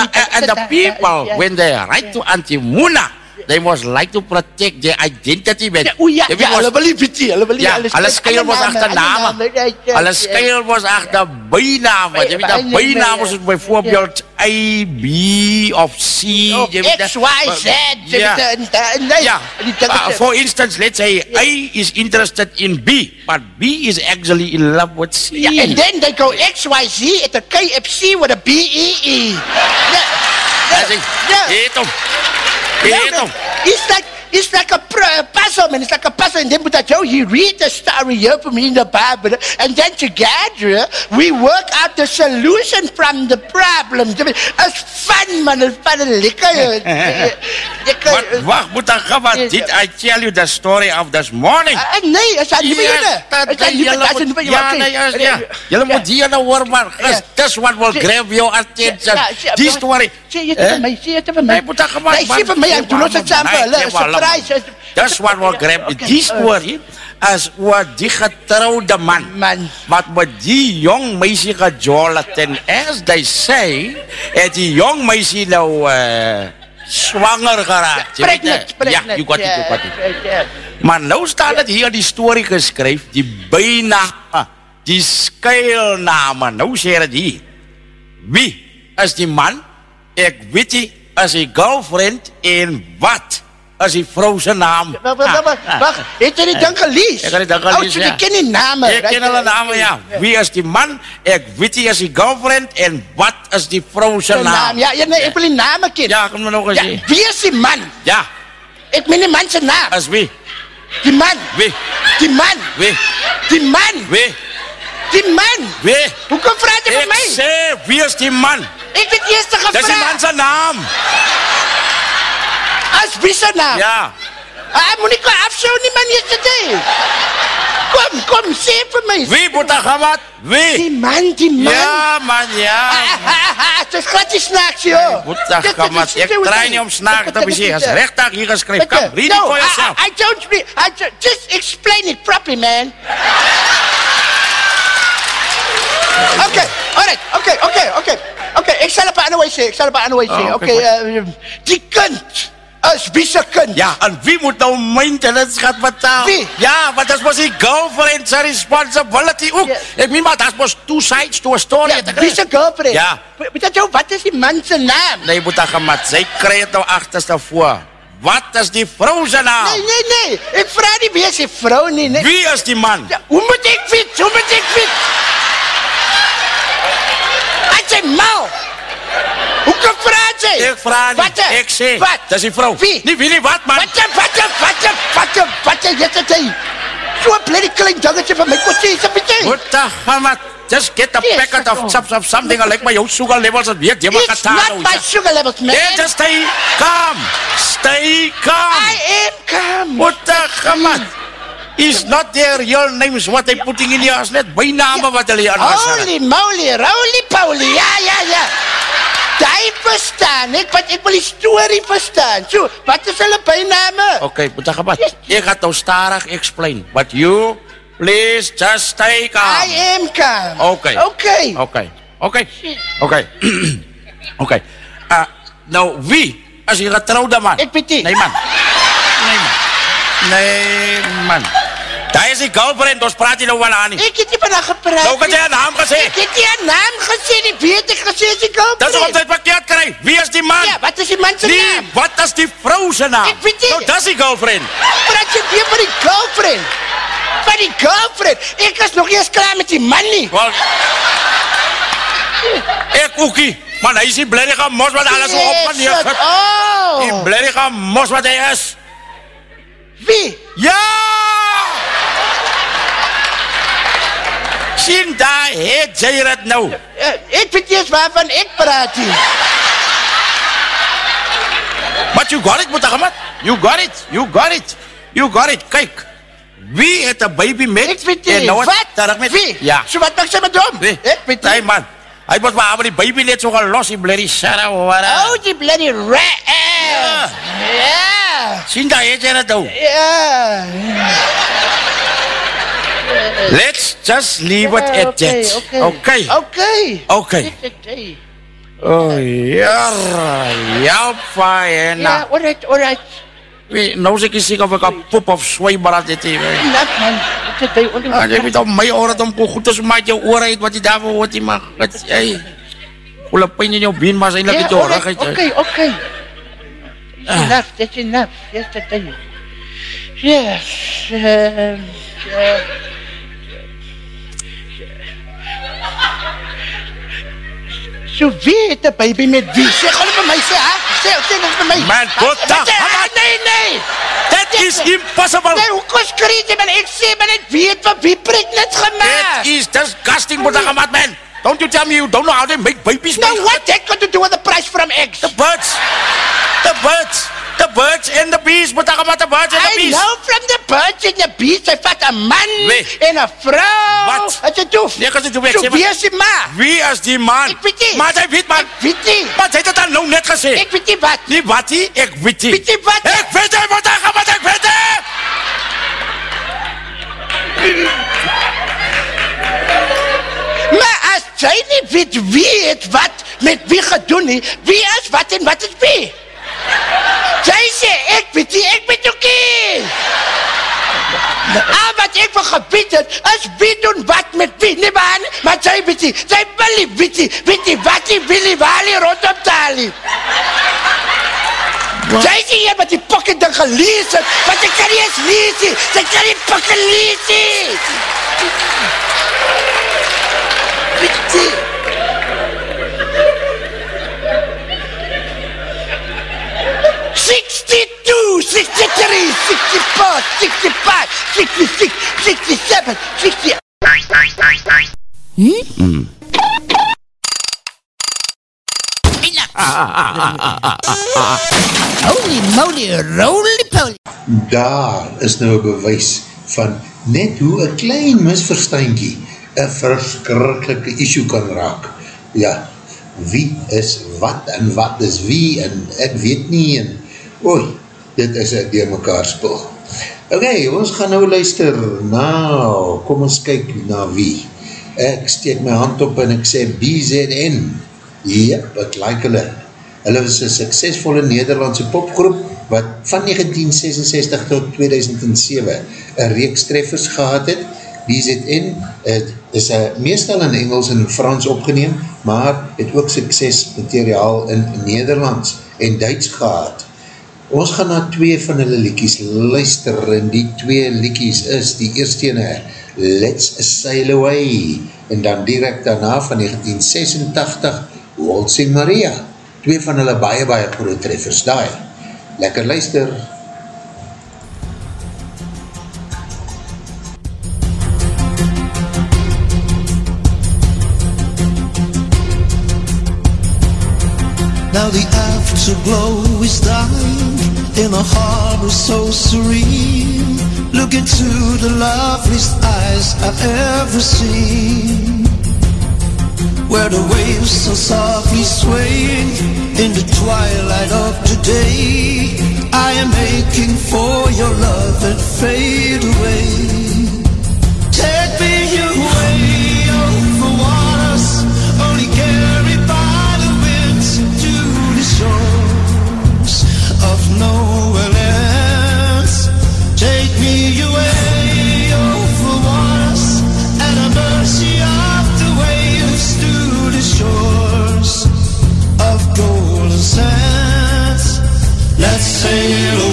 Uh, uh, and the people, when they write to Auntie Muna, they must like to protect their identity, man. Ja, o ja, ja, must- hulle wil nie weet nie, hulle wil nie. Ja, hulle hulle skuil name, agter name. ja, ja, Hulle ja. skuil was agter byname. Jy weet, by- byname ja. soos byvoorbeeld A, B of C. Of X, Y, Z. Ja. en- nee, Ja. Uh, for instance, let's say A is interested in B, but B is actually in love with C. Ja, and then they go XYZ at a KFC with a B-E-E. Yeah. As in, Eet hom. Eet hom. It's like it's like a, pr- a puzzle, man. It's like a puzzle. And then but Joe, he read the story here from in the Bible, and then together we work out the solution from the problem. It's fun, man. It's fun and lekker. Wat, wacht, moet dan gaan, wat did I tell you the story of this morning? Uh, nee, is aan die Yes, begin. dat Is aan die julle begin. moet- Ja, nee, ja, ja. Julle moet hier nou hoor, maar gas, this one will grab your attention. Die story. Sê jy dit Eh? vir my? Sê jy dit vir my? Nee, moet dan gewoon- Nee, sê vir my, ek doen ons dit saam maar. This one will grab Okay, die uh, story as oor die getrouwde man. Man. Wat met die jong meisie gejol het en as they say, het die jong meisie nou uh, swanger geraakt. Jy weet, Pregnant, eh, pregnant. Ja, you got it, you got it. Ja, ja. Maar nou staat het hier die story geskryf, die byname, die skuilname. Nou sê dit hier. Wie is die man? Ek weet nie, is die girlfriend en wat is die vrou se naam? Wag, wag. Het jy die ding gelees? Ek het Oh, gelees, ja. jy ken die name. Ek ken hulle name, ja. Wie is die man? Ek weet nie, is die girlfriend en wat is die vrou se naam. Ja, ja, nee, ek wil die name ken. Ja, kom maar nog eens Ja, wie is die man? Ja, Ek meen die man se naam. is wie? Die man. Wie? Die man. Wie? Die man. Wie? Die man. Wie? Hoekom vra jy vir Ek my? sê, wie is die man? Ek het eers gevra. Dis die man se naam. As wie se naam? Ja. Ah, moenie kom afsou nie man eers dit. Kom, kom, sê vir my. Wie moet daar gaan wat? Wie? Die man, die man. Ja, man, ja. Dit is glad nie snaaks, joh. Moet daar Dit- gaan dit wat? is- Ek dit is- draai nie om snaak te wees. As dit- regtig hier geskryf. Kom, read it no, for I- yourself. I, I don't read. I ju- just explain it properly, man. Okay, all right, okay, okay, okay. Okay, ek sal op 'n ander wyse sê. Ek sal op 'n ander wyse sê. Oh, Okay, okay, uh, die kind is wie se kind? Ja, en wie moet nou maintenance gaan betaal? Wie? Ja, want dat was die girlfriend zijn responsibility ook. Ja. Ik meen maar, dat was two sides to a story. Ja, wie se girlfriend? Ja. Weet jy jou, wat is die man se naam? Nee, moet dat gemat. Zij krijgt het nou achterste voor. Wat is die vrouw zijn naam? Nee, nee, nee. Ek vra nie wie is die vrou nie, nee. Wie is die man? Ja, hoe moet ek weet? Hoe moet ek weet? Hy sê mal. Hoe kan vra jy? Ik vraag Wat? Ik zeg, Wat? dat is die vrouw. Wie? Niet wie, niet wat, man. Wat? Wat? Wat? Wat? Wat? Wat? Jy sê jy. So 'n bloody klein dingetje van my kotjie, sê jy. Moet dat gemat. Just get a Yes, packet of chops of something. I like my sugar levels. Je wat It's not my sugar levels, man. Yeah, just stay calm. Stay calm. I am calm. What the gemat? Is not their real names what they putting in here. Is net bijnamen wat hulle hier aangesit. Holy moly, roly poly. Ja, ja, ja. Daai verstaan ek, want ek wil die storie verstaan. So, wat is hulle byname? Okay, moet dat gemat. Ik ga nou starig explain. But you, please just stay calm. I am calm. Okay. Okay. Okay. Okay. Okay. okay. Uh, nou, wie is die getrouwde man? Ek weet nie. Nee, man. Nee, man. Nee, man. Daar is die girlfriend, ons praat hier nou wel aan nie. Ek het nie van haar gepraat. Nou kan jy haar naam gesê. Ek het nie haar naam gesê nie. Weet ek gesê is die girlfriend. Dis omdat jy verkeerd kry. Wie is die man? Ja, wat is die man se Nee, naam? wat is die vrou se naam? Ek weet nie. Nou, dis die girlfriend. Praat jy weer van die girlfriend? Van die girlfriend? Ek is nog nie eens klaar met die man nie. Wel, ek ookie. Man, hy is die blerige mos wat alles op en neer Yes. Oh. Die blerige mos wat hy is. Wie? Ja! Sien daar, het jy dit nou. Ek weet nie eens waarvan ek praat nie. But you got it, Mutagamat. You got it. You got it. You got it. Kyk. Wie het 'n baby met? Ek weet nie. nou Wat? terug met Wie? Ja. So wat maak sy met hom? Nee. Ek weet nie. man. Hy moet maar maar die baby net so gelos die blerrie Sarah hoor. Oh, die bloody rat. Ja. Ja. Sien het jy dit nou. Ja. Let's just leave it at that. Okay. Okay. Okay. Okay. Okay. Oh, ja. Ja, fine. Ja, alright, alright. Nou sê ek seker of ek 'n pop of swembad het hier. Enough man. Ek het jy onder. Ah, jy weet op my ore om ko goed te maak jou ore uit wat jy daarvoor hoort jy mag. Wat jy. Hoe pyn in jou been maar eintlik Ja, dit alright, rug uit. Okay, okay. Ah. enough, that's enough. Yes, that's enough. Yes. Um, uh, So wie het 'n baby met wie? Sê gou vir my sê, hè? Sê sê net vir my. Man, wat Wat ah, Nee, nee. That is impossible. Nee, hoe kos skree jy man? Ek sê maar net wie het van wie pregnant That gemaak? is disgusting, Mutagamat man. Don't you tell me you don't know how to make babies, Now man. what that got to do with the price from eggs? The birds. The birds. The birds and the bees, Mutagamat, the birds and the I bees. know from the birds and the bees, hy vat 'n man Wie? en 'n vrou. Wat? Wat jy doen? Nee, kan jy doen, ek So sê maar- wie is die ma? Wie is die man? Ek weet nie. Maar jy weet man. Weet jy? Maar jy het dit dan nou net gesê. Ek weet nie wat. Nie wat nie, ek weet nie. Weet jy wat? Ek weet nie, Mutagamat, ek weet nie. Maar as jy nie weet wie het wat met wie gedoen nie, wie is wat en wat is wie? Jy sê ek weet nie, ek weet ook nie. Al wat ek vir gebied het, is wie doen wat met wie, nie nie? Maar jy weet nie, jy wil nie weet nie, weet nie wat nie, wil nie waar nie, rondom taal nie. Jy sê hier wat die pocket ding gelees het, want ek kan nie eens lees nie, jy kan nie pocket lees nie. Weet jy? Sixty-two, sixty-three, sixty-four, sixty-five, sixty-six, sixty-seven, sixty. Holy moly, roly poly. Daar is nou een bewys van net hoe een klein misverstandje een verskrikkelike issue kan raak. Ja, wie is wat en wat is wie en ek weet nie en oei, dit is een door mekaar spul. Ok, ons gaan nou luister, nou, kom ons kyk na wie. Ek steek my hand op en ek sê BZN. Yep, ek like hulle. Hulle was een suksesvolle Nederlandse popgroep wat van 1966 tot 2007 een reeks treffers gehad het. BZN het, is uh, meestal in Engels en Frans opgeneem, maar het ook suksesmateriaal in Nederlands en Duits gehad. Ons gaan na twee van hulle liekies luister en die twee liekies is die eerste ene Let's Sail Away en dan direct daarna van 1986 Waltzing Maria. Twee van hulle baie baie goede treffers daai. Lekker luister. Now the afterglow is dying in a harbor so serene. Look into the loveliest eyes I've ever seen. Where the waves are softly swaying in the twilight of today. I am aching for your love and fade away. singing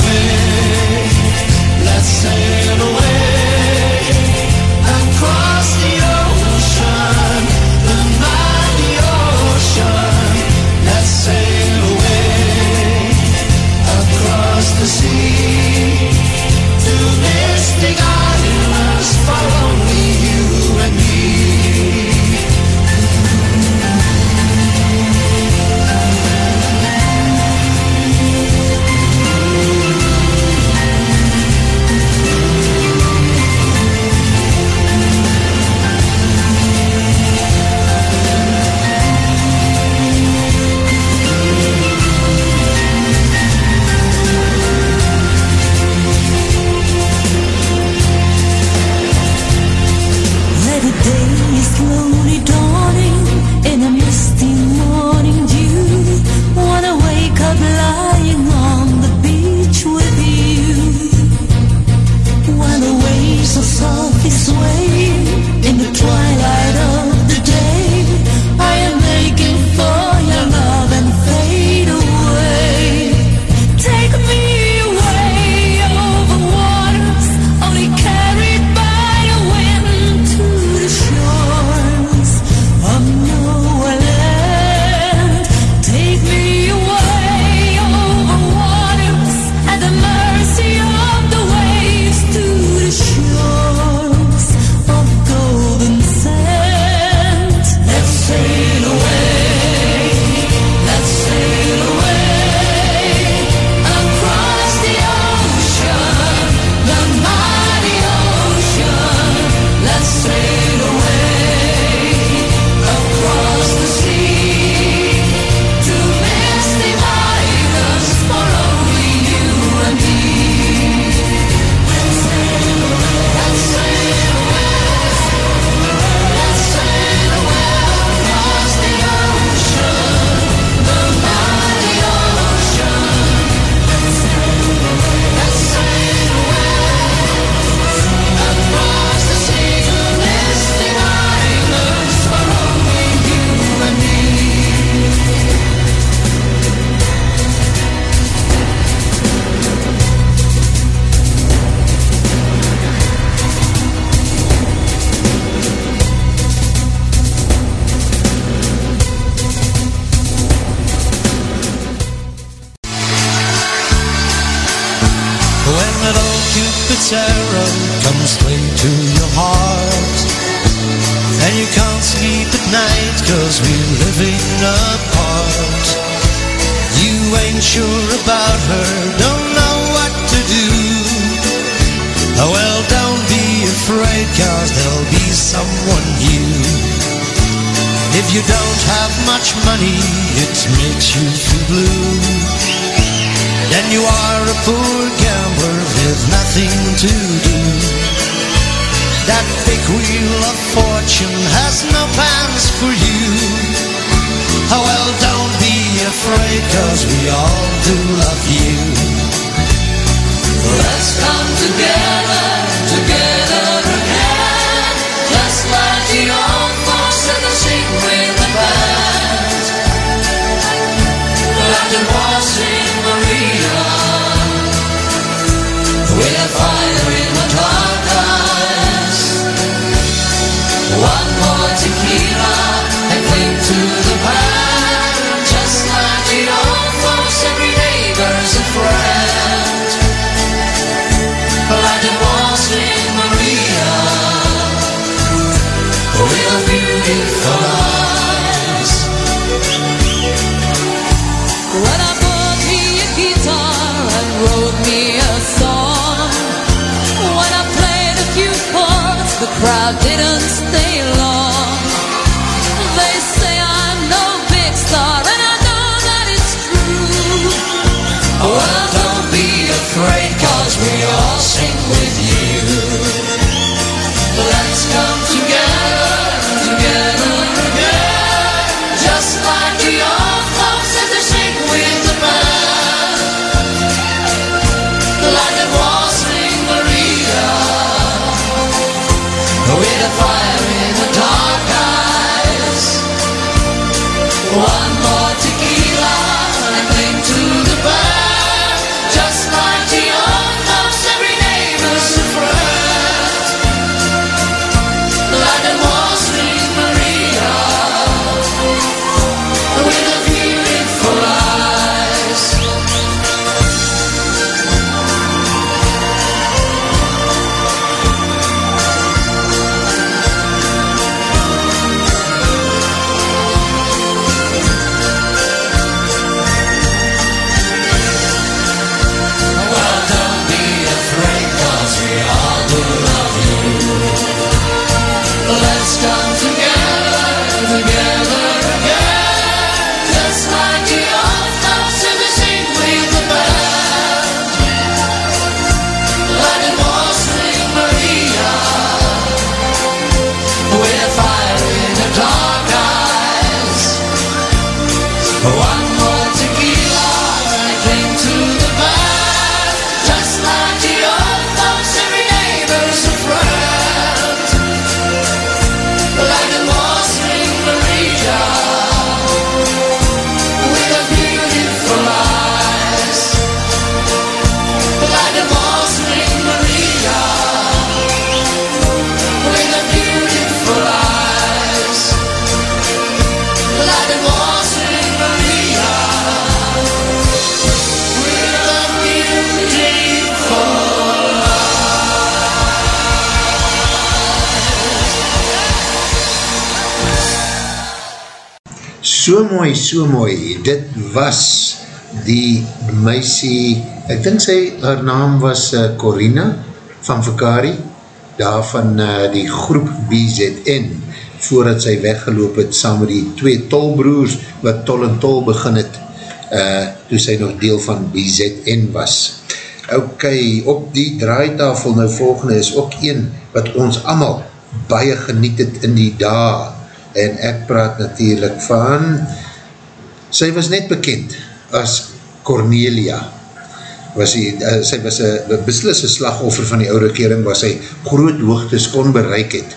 its comes straight to your heart. And you can't sleep at night cause we're living apart. You ain't sure about her, don't know what to do. Oh well, don't be afraid cause there'll be someone new. If you don't have much money, it makes you feel blue. Then you are a poor gambler with nothing to do. That big wheel of fortune has no plans for you. Oh well, don't be afraid, cause we all do love you. Let's come together didn't stay long. They say I'm no big star, and I know that it's true. Well, don't be afraid, cause we all sing with you. So mooi, so mooi, dit was die meisie, ek dink sy, haar naam was uh, Corina van Vakari, daar van uh, die groep BZN, voordat sy weggeloop het saam met die twee tolbroers, wat tol en tol begin het, uh, toe sy nog deel van BZN was. Ok, op die draaitafel nou volgende is ook een wat ons allemaal baie geniet het in die dag, en ek praat natuurlijk van, sy was net bekend as Cornelia, was sy, uh, sy was een beslisse slagoffer van die oude kering, waar sy groot hoogtes kon bereik het,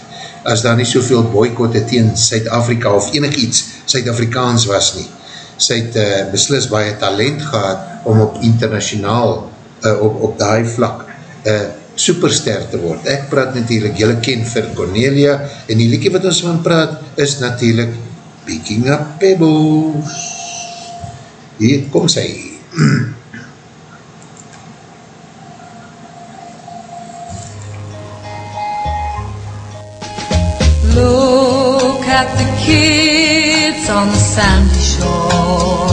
as daar nie soveel boykotte teen Suid-Afrika of enig iets Suid-Afrikaans was nie. Sy het uh, beslis baie talent gehad om op internationaal, uh, op, op die vlak, uh, superster te word. Ek praat natuurlijk, jylle ken vir Cornelia, en die liekie wat ons van praat, is natuurlijk Picking Up Pebbles. Hier kom sy. Look at the kids on the sandy shore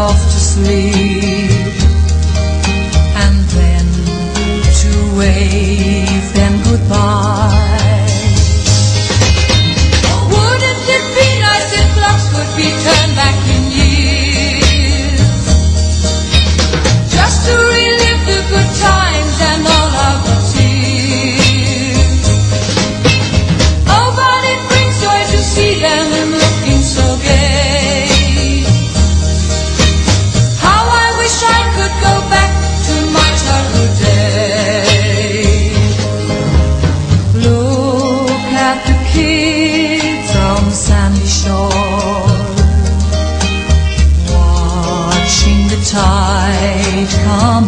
off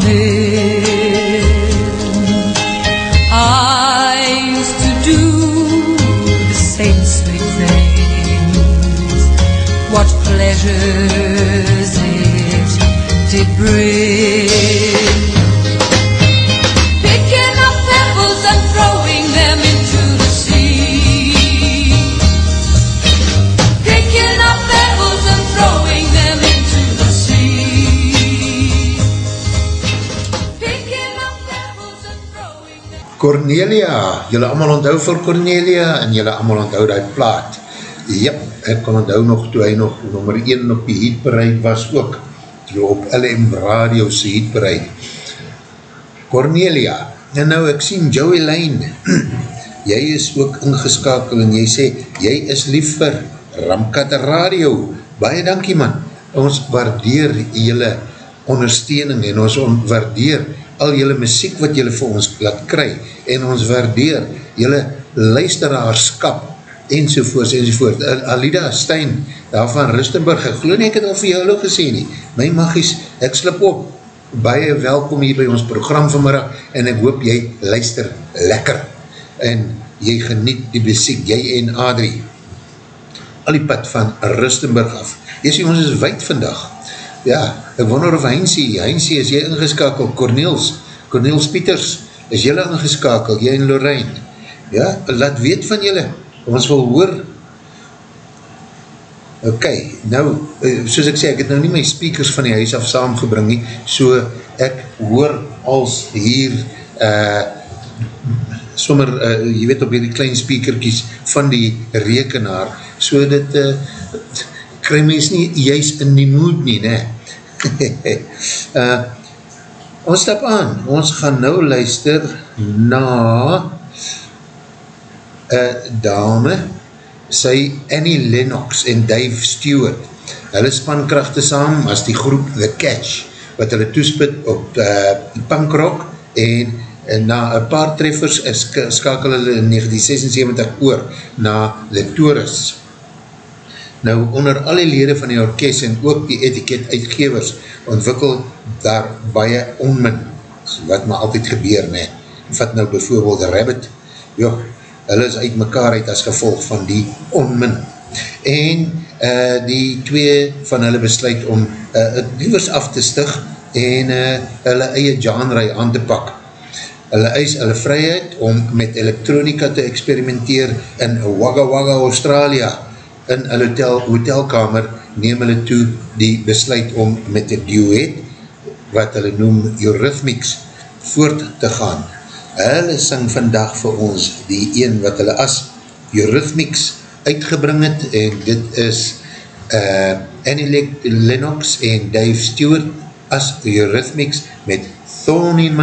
in. I used to do the same sweet things, what pleasures it did bring. Cornelia, jylle allemaal onthou vir Cornelia en jylle allemaal onthou die plaat. Jep, ek kan onthou nog toe hy nog nummer 1 op die heatbereid was ook, toe op LM Radio se heatbereid. Cornelia, en nou ek sien Joey Lane, jy is ook ingeskakel en jy sê, jy is lief vir Ramkat Radio. Baie dankie man, ons waardeer jylle ondersteuning en ons on- waardeer al jylle muziek wat jylle vir ons laat kry en ons waardeer jylle luisteraarskap enzovoorts enzovoort. Al- Alida Stein daar van Rustenburg, ek geloof nie ek het al vir jou hallo gesê nie, my magies, ek slip op, baie welkom hier by ons program vanmiddag en ek hoop jy luister lekker en jy geniet die muziek, jy en Adrie al die pad van Rustenburg af. Jy sê, ons is wijd vandag. Ja, ek wonder of Heinzie, Heinzie, is jy ingeskakel? Corneels, Corneels Pieters, is jylle ingeskakel? Jy en Lorraine? Ja, laat weet van jylle. Ons wil hoor. Ok, nou, eh, soos ek sê, ek het nou nie my speakers van die huis af saamgebring nie, so ek hoor als hier uh, sommer, uh, jy weet op hierdie klein speakerkies van die rekenaar, so dit uh, kry mens nie juist in die mood nie, ne? uh, ons stap aan, ons gaan nou luister na een dame, sy Annie Lennox en Dave Stewart, hulle span krachte saam as die groep The Catch, wat hulle toespit op uh, punkrock en en na een paar treffers is, skakel hulle in 1976 oor na The Tourists. Nou, onder alle lede van die orkest en ook die etiket uitgevers ontwikkel daar baie onmin, wat maar altyd gebeur, ne. Vat nou bijvoorbeeld Rabbit, joh, hulle is uit mekaar uit as gevolg van die onmin. En uh, die twee van hulle besluit om uh, het liewers af te stig en uh, hulle eie genre aan te pak. Hulle eis hulle vryheid om met elektronika te experimenteer in Wagga Wagga, Australia. In hulle hotel, hotelkamer neem hulle toe die besluit om met die duet, wat hulle noem Eurythmics, voort te gaan. Hulle sing vandag vir ons die een wat hulle as Eurythmics uitgebring het en dit is uh, Annie Lennox en Dave Stewart as Eurythmics met Thorn in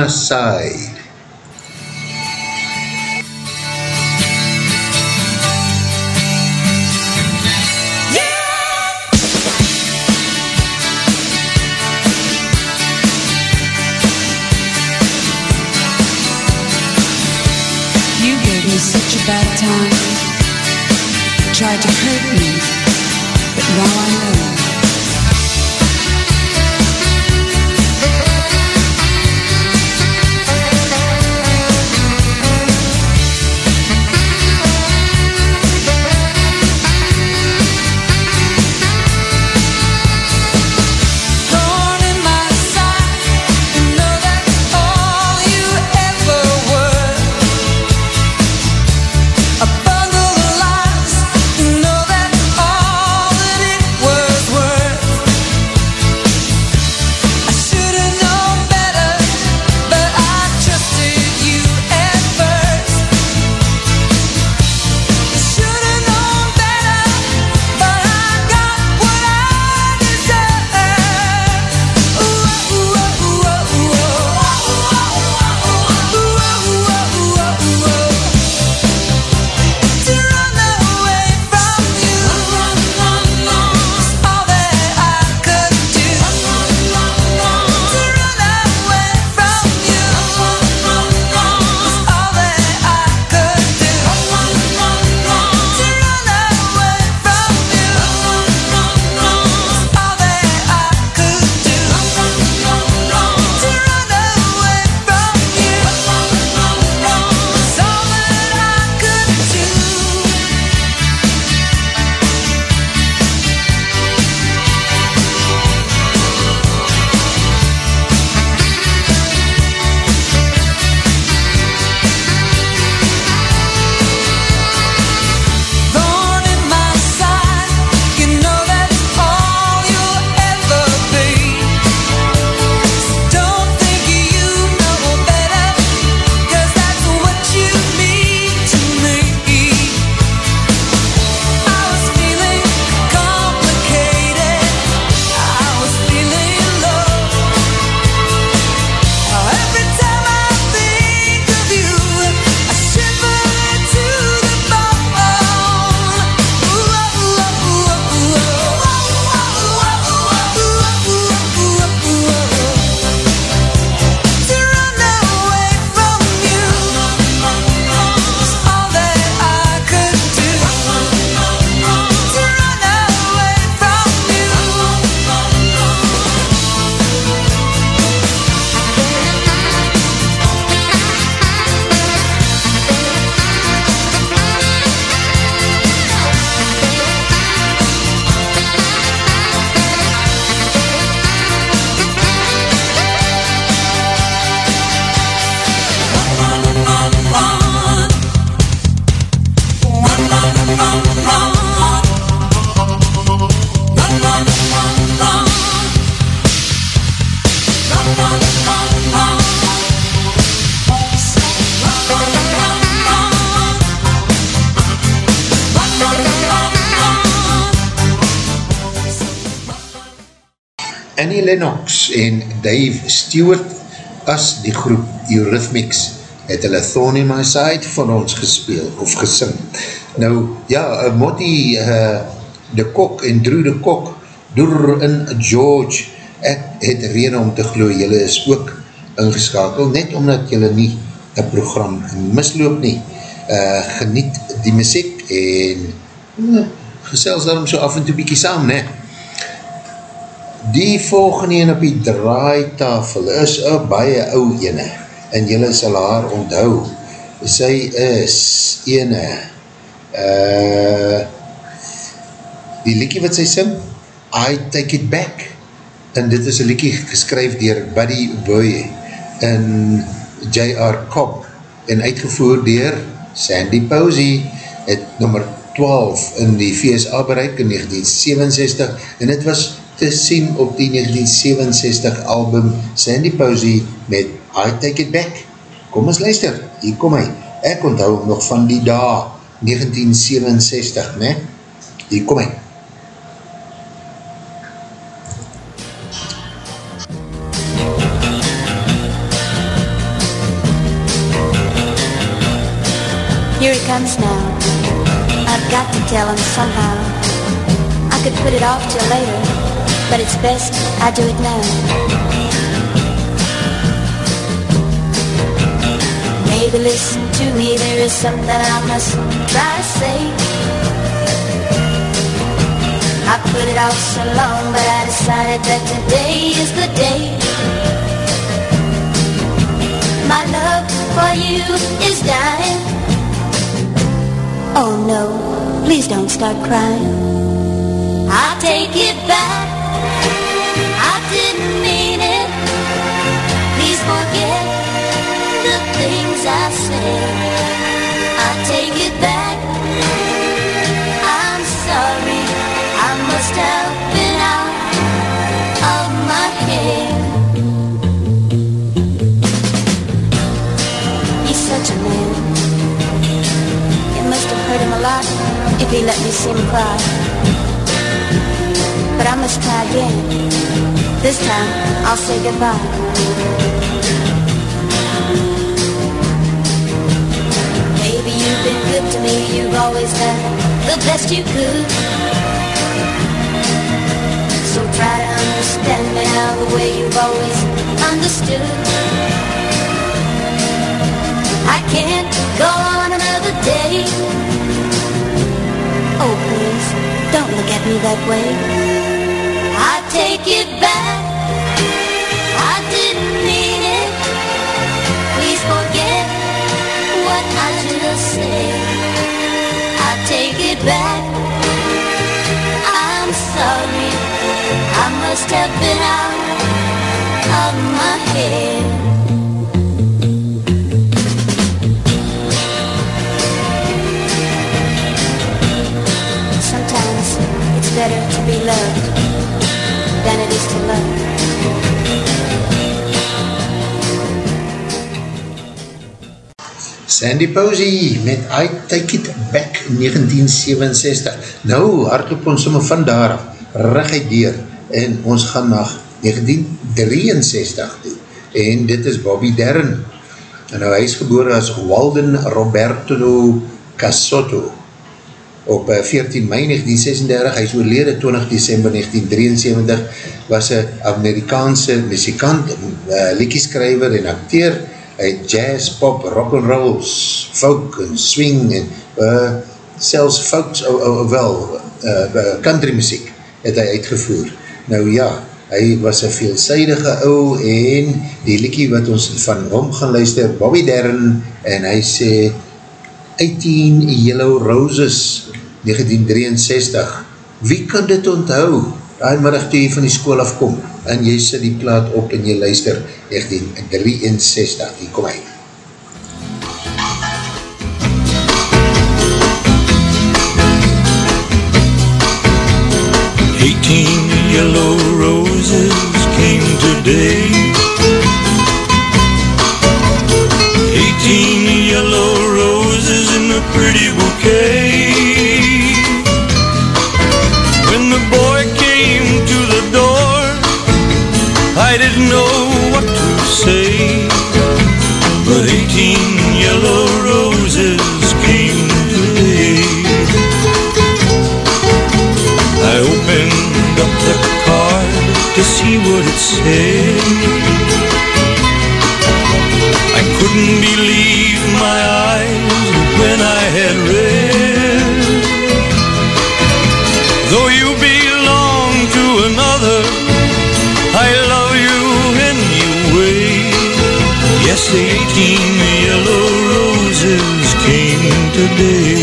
Lennox en Dave Stewart as die groep Eurythmics het hulle Thorn in My Side van ons gespeel of gesing. Nou, ja, uh, Motti uh, de Kok en Drew de Kok door in George ek het rede om te glo, jylle is ook ingeskakel, net omdat jylle nie een program misloop nie. Uh, geniet die muziek en uh, gesels daarom so af en toe bykie saam, ne? Die volgende een op die draaitafel is een baie ou ene en jylle sal haar onthou. Sy is ene uh, die liekie wat sy sing I Take It Back en dit is een liekie geskryf dier Buddy Boy en J.R. Cobb en uitgevoer dier Sandy Posey het nummer 12 in die VSA bereik in 1967 en het was te sien op die 1967 album Sandy Posey met I Take It Back. Kom ons luister, hier kom hy. Ek onthou nog van die dag, 1967, ne? Hier kom hy. Here it comes now. I've got to tell him somehow. I could put it off till later, but it's best I do it now. Maybe listen to me, there is something I must try to say. I put it off so long, but I decided that today is the day. My love for you is dying. Oh no, please don't start crying. I'll take it back. I. I take it back. I'm sorry. I must have been out of my head. He's such a man. It must have hurt him a lot if he let me see him cry. But I must try again. This time, I'll say goodbye. You've always done the best you could. So try to understand me now the way you've always understood. I can't go on another day. Oh, please, don't look at me that way. I take it back. Been out of my head. Sometimes it's better to be loved than it is to love. Sandy Posey met I Take It Back 1967. Nou, hardloop ons sommer van daar af, reguit deur, en ons gaan na 1963 toe. En dit is Bobby Darren. En nou, hy is geboren as Walden Roberto Casotto op eh, 14 mei 1936, hy is oorlede 20 december 1973, was een Amerikaanse muzikant, uh, liekieskrijver en acteur, hy jazz, pop, rock and rolls, folk en swing en uh, selfs folks, oh, oh, wel, uh, country muziek het hy uitgevoer. Nou ja, hy was een veelzijdige ou en die liekie wat ons van hom gaan luister, Bobby Darren, en hy sê 18 Yellow Roses 1963 wie kan dit onthou? Daai middag toe jy van die school afkom en jy sit die plaat op en jy luister 1963 hier kom hy. Eighteen yellow roses came today. Eighteen yellow roses in a pretty bouquet. When the boy see what it said. I couldn't believe my eyes when I had read. Though you belong to another, I love you anyway. Yes, the 18 yellow roses came today.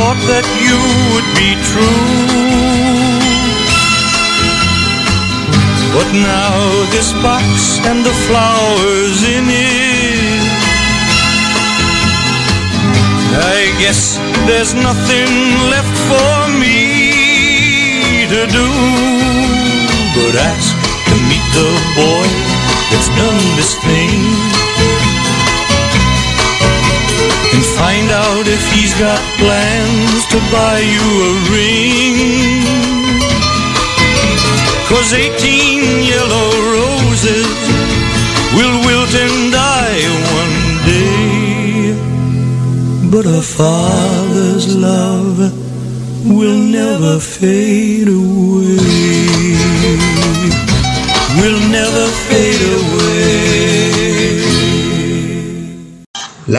Thought that you would be true. But now this box and the flowers in it Yes, there's nothing left for me to do but ask to meet the boy that's done this thing and find out if he's got plans to buy you a ring. Cause 18 yellow roses will wilt and die one day. But a father's love will never fade away. Will never fade away.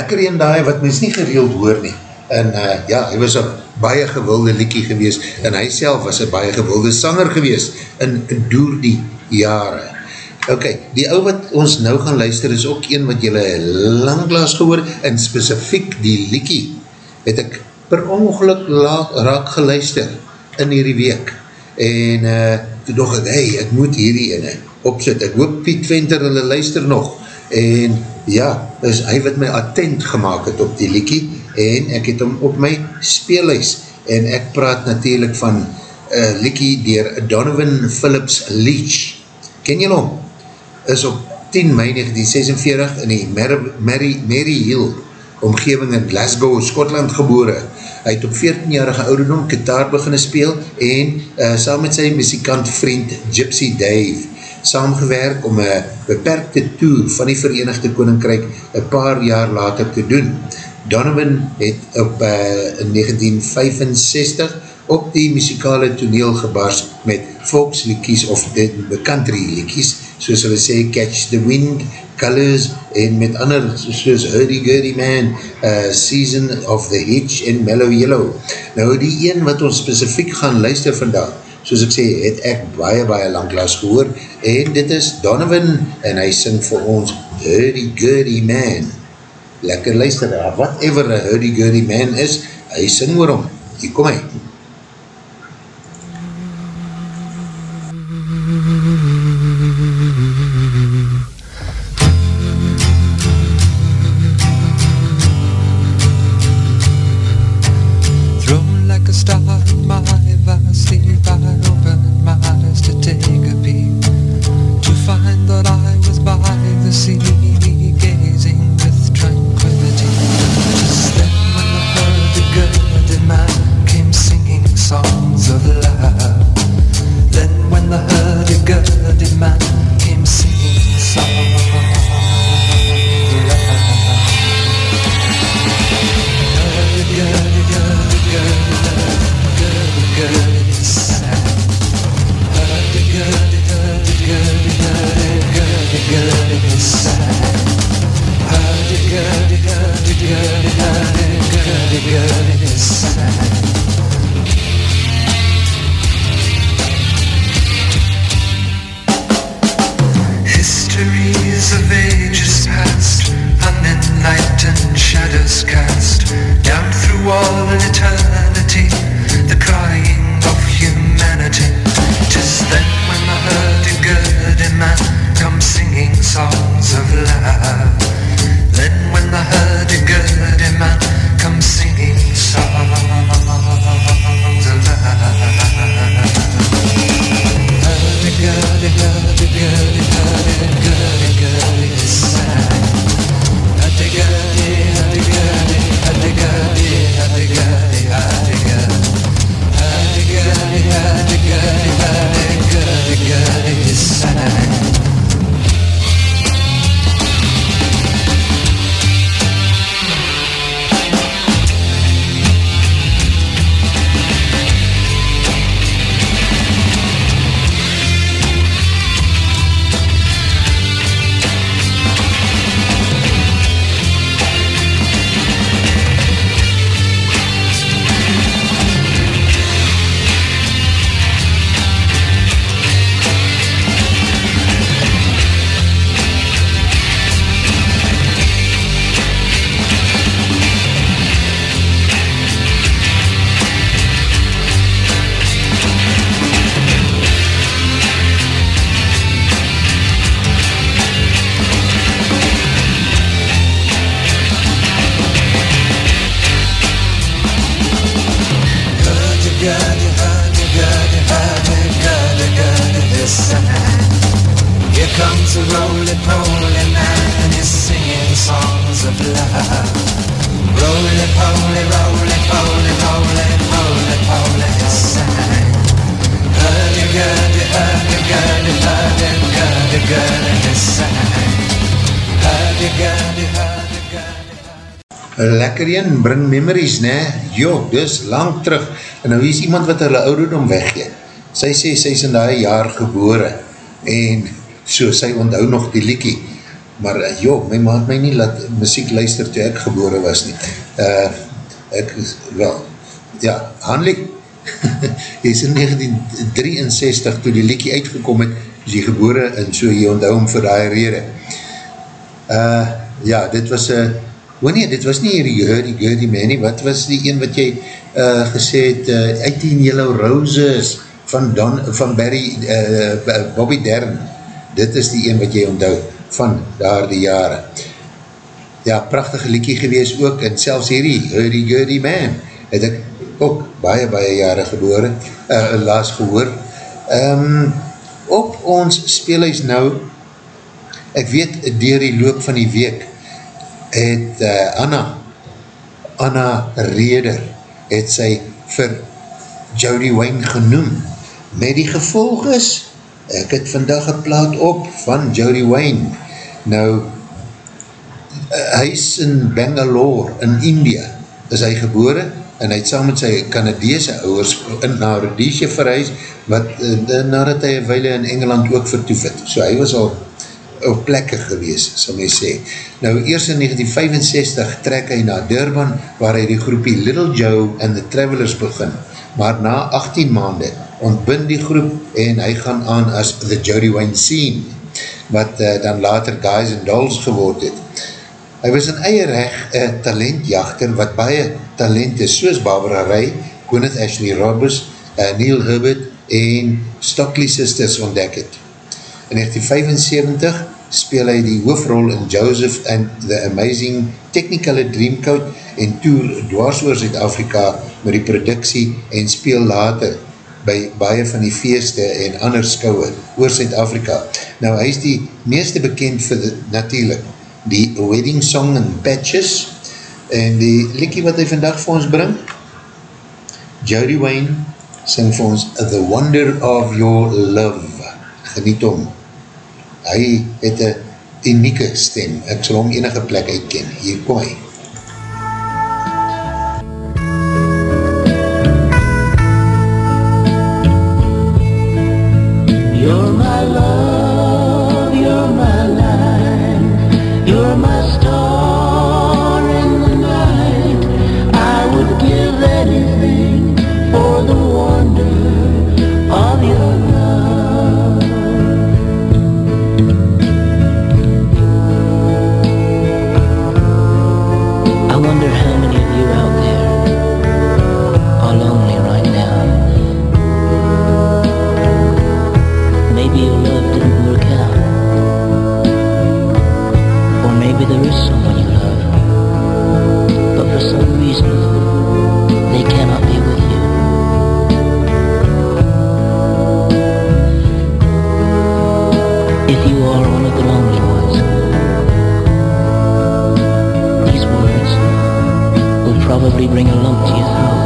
Lekker een daai wat mens nie gereeld hoor nie. En uh, ja, hy was een baie gewilde liekie gewees en hy self was een baie gewilde sanger gewees in door die jare. Ok, die ou wat ons nou gaan luister is ook een wat jylle langlaas gehoor en specifiek die liekie het ek per ongeluk laat, raak geluister in hierdie week en uh, toe dog ek, hey, ek moet hierdie ene opzet, ek hoop Piet Venter hulle luister nog en ja, is hy wat my attent gemaakt het op die liekie en ek het hom op my speelhuis en ek praat natuurlijk van uh, liekie dier Donovan Phillips Leach ken jy hom? is op 10 mei 1946 in die Mary, Mary, Mary Hill omgeving in Glasgow, Skotland gebore. Hy het op 14-jarige ouderdom kitaar beginne speel en uh, saam met sy muzikant vriend Gypsy Dave saamgewerk om een beperkte tour van die Verenigde Koninkryk een paar jaar later te doen. Donovan het op uh, in 1965 op die muzikale toneel gebars met volksliekies of de, de country liekies, soos hulle sê Catch the Wind, Colors en met ander soos Hurdy Gurdy Man, uh, Season of the Hitch en Mellow Yellow. Nou die een wat ons specifiek gaan luister vandag, soos ek sê, het ek baie, baie langklaas gehoor, en dit is Donovan, en hy sing vir ons Hurdy-Gurdy Man. Lekker luister, whatever a Hurdy-Gurdy Man is, hy sing oor hom. Hier kom hy. Lekker een, bring memories, ne? Jo, dis lang terug. En nou is iemand wat hulle ouderdom weggee. Sy sê, sy is in die jaar gebore. En so, sy onthou nog die liekie. Maar uh, jo, my maat my nie laat muziek luister toe ek gebore was nie. Uh, ek, wel, ja, Hanlie, jy is in 1963 toe die liekie uitgekom het, is jy gebore en so jy onthou om vir die rede. Uh, ja, dit was een, uh, O nee, dit was nie hierdie Hurdy Gurdy man nie, wat was die een wat jy uh, gesê het, uh, 18 Yellow Roses van, Don, van Barry, uh, Bobby Dern, dit is die een wat jy onthou van daar die jare. Ja, prachtige liekie gewees ook, en selfs hierdie Hurdy Gurdy man, het ek ook baie, baie jare geboore, uh, laas gehoor. Um, op ons speelhuis nou, ek weet, dier die loop van die week, het uh, Anna, Anna Reder, het sy vir Jody Wayne genoem. Met die gevolg is, ek het vandag een plaat op van Jody Wayne. Nou, uh, hy is in Bangalore, in India, is hy gebore, en hy het saam met sy Canadese ouwers in na Rhodesia verhuis, wat uh, nadat hy een weile in Engeland ook vertoef het. So hy was al op plekke gewees, sal my sê. Nou, eerst in 1965 trek hy na Durban, waar hy die groepie Little Joe and the Travelers begin. Maar na 18 maande ontbind die groep en hy gaan aan as The Jody Wayne Scene, wat uh, dan later Guys and Dolls geword het. Hy was in eie recht een talentjachter wat baie talent is, soos Barbara Ray, Gwyneth Ashley Roberts, uh, Neil Hubbard en Stockley Sisters ontdek het. In 1975 speel hy die hoofrol in Joseph and the Amazing Technicolor Dreamcoat en toer dwars oor Zuid-Afrika met die productie en speel later by baie van die feeste en ander skouwe oor Zuid-Afrika. Nou, hy is die meeste bekend vir die, natuurlijk die Wedding Song and Patches en die liekie wat hy vandag vir ons bring Jody Wayne sing vir ons The Wonder of Your Love. Geniet om hy het een unieke stem, ek sal hom enige plek uitken, hier kom hy. Probably bring a lump to your.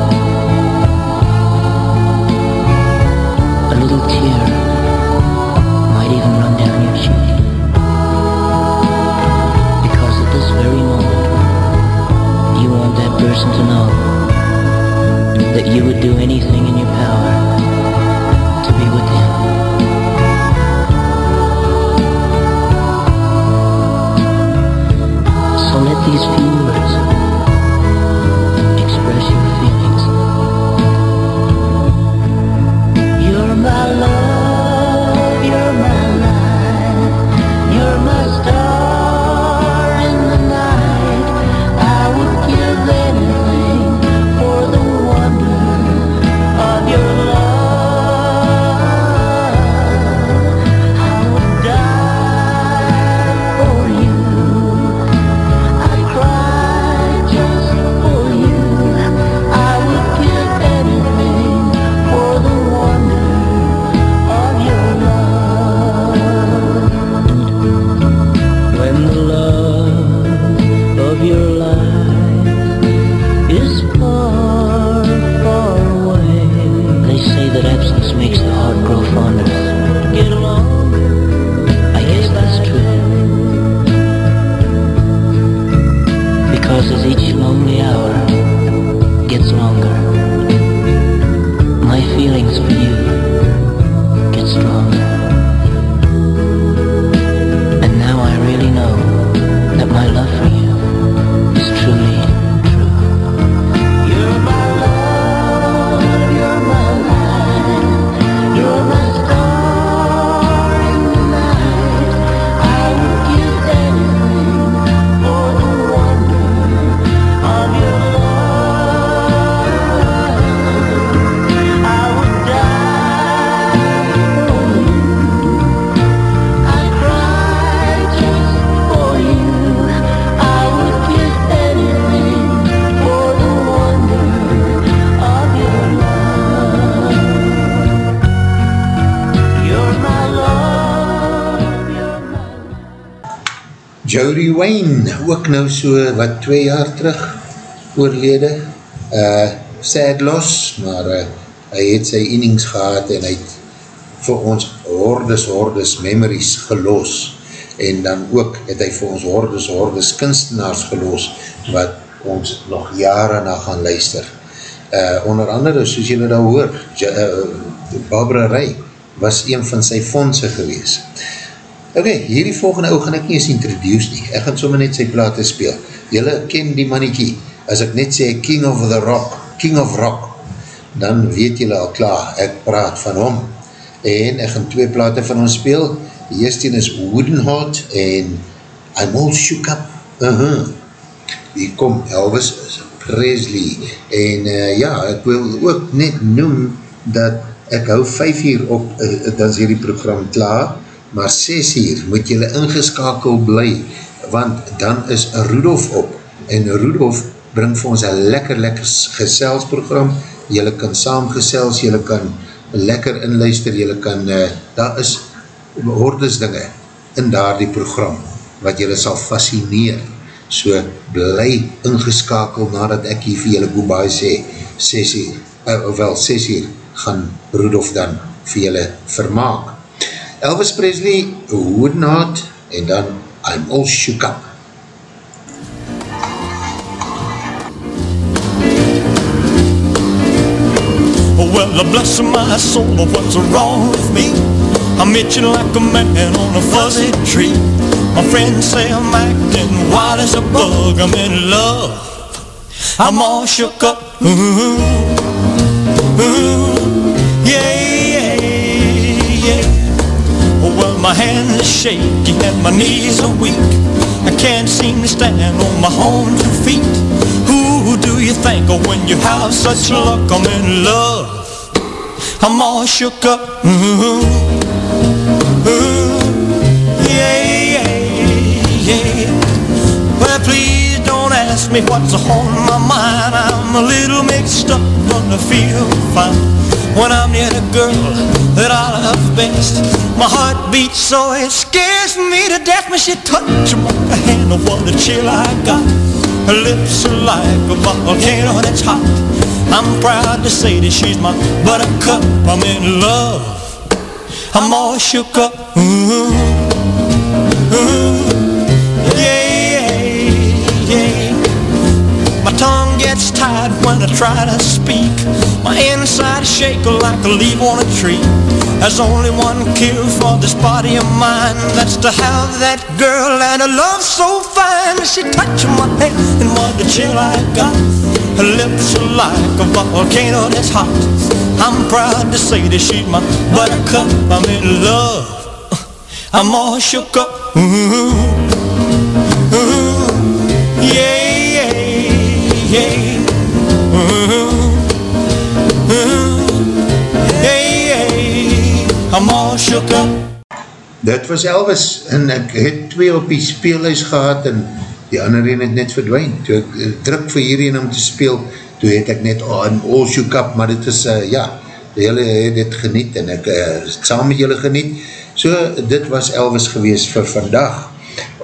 Jody Wayne, ook nou so wat twee jaar terug oorlede, uh, sad loss, maar uh, hy het sy innings gehad en hy het vir ons hordes, hordes memories gelos en dan ook het hy vir ons hordes, hordes kunstenaars gelos wat ons nog jare na gaan luister. Uh, onder andere, soos julle daar hoor, J uh, Barbara Ray was een van sy fondse gewees. Ok, hierdie volgende ou gaan ek nie eens introduce nie. Ek gaan sommer net sy plate speel. Julle ken die mannetjie. As ek net sê King of the Rock, King of Rock, dan weet julle al klaar, ek praat van hom. En ek gaan twee plate van hom speel. Die eerste is Wooden Heart en I'm All Shook Up. Uh -huh. Hier kom Elvis Presley. En uh, ja, ek wil ook net noem dat ek hou 5 uur op, uh, dan is hierdie program klaar, maar 6 uur moet jylle ingeskakel bly, want dan is Rudolf op, en Rudolf bring vir ons een lekker, lekker geselsprogram, jylle kan saamgesels, jylle kan lekker inluister, jylle kan, uh, daar is hordes dinge in daar die program, wat jylle sal fascineer, so bly ingeskakel nadat ek hier vir jylle goodbye sê, 6 uur, uh, ofwel 6 uur, gaan Rudolf dan vir jylle vermaak. Elvis Presley, Would Not, en dan I'm All Shook Up. Well, the bless my soul, what's wrong with me? I'm itching like a man on a fuzzy tree. My friends say I'm acting wild as a bug. I'm in love. I'm all shook up. Ooh, ooh, yeah, my hands are shaky and my knees are weak. I can't seem to stand on my own two feet. Who do you think of when you have such luck? I'm in love. I'm all shook up. Ooh, ooh, yeah, yeah, yeah. Well, please don't ask me what's on my mind. I'm a little mixed up, but I feel fine when I'm near the girl that I love best. My heart beats so it scares me to death when she touches my hand. Oh, what a chill I got. Her lips are like a volcano that's hot. I'm proud to say that she's my buttercup. I'm in love. I'm all shook up. Ooh, ooh, yeah, yeah. My tongue gets tied when I try to speak. My inside is shake like a leaf on a tree. There's only one cure for this body of mine. That's to have that girl and a love so fine. She touched my hand and what a chill I got. Her lips are like a volcano that's hot. I'm proud to say that she's my buttercup. I'm in love. I'm all shook up. Ooh, Dit was Elvis, en ek het twee op die speelhuis gehad, en die ander een het net verdwijn. Toe ek uh, druk vir hierheen om te speel, toe het ek net, oh, in all shook up, maar dit is, uh, ja, jylle het dit geniet, en ek uh, saam met jylle geniet. So, dit was Elvis gewees vir vandag.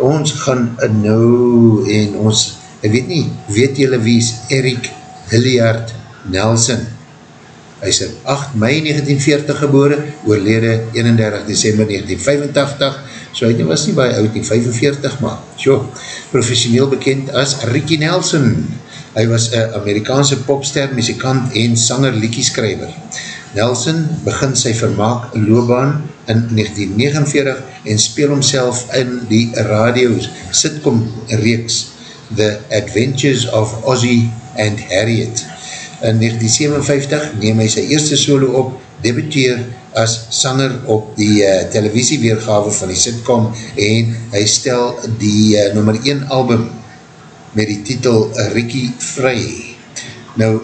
Ons gaan uh, nou, en ons, ek weet nie, weet jylle wie is Eric Hilliard Nelson? Hy is in 8 mei 1940 gebore, oorlede 31 december 1985, so hy was nie baie oud nie, 45 maar, so, professioneel bekend as Ricky Nelson. Hy was een Amerikaanse popster, muzikant en sanger liekieskrijver. Nelson begin sy vermaak loopbaan in 1949 en speel homself in die radio sitcom reeks The Adventures of Ozzie and Harriet. In 1957 neem hy sy eerste solo op, debuteer as sanger op die uh, televisieweergave van die sitcom en hy stel die uh, nummer 1 album met die titel Ricky Frey. Nou,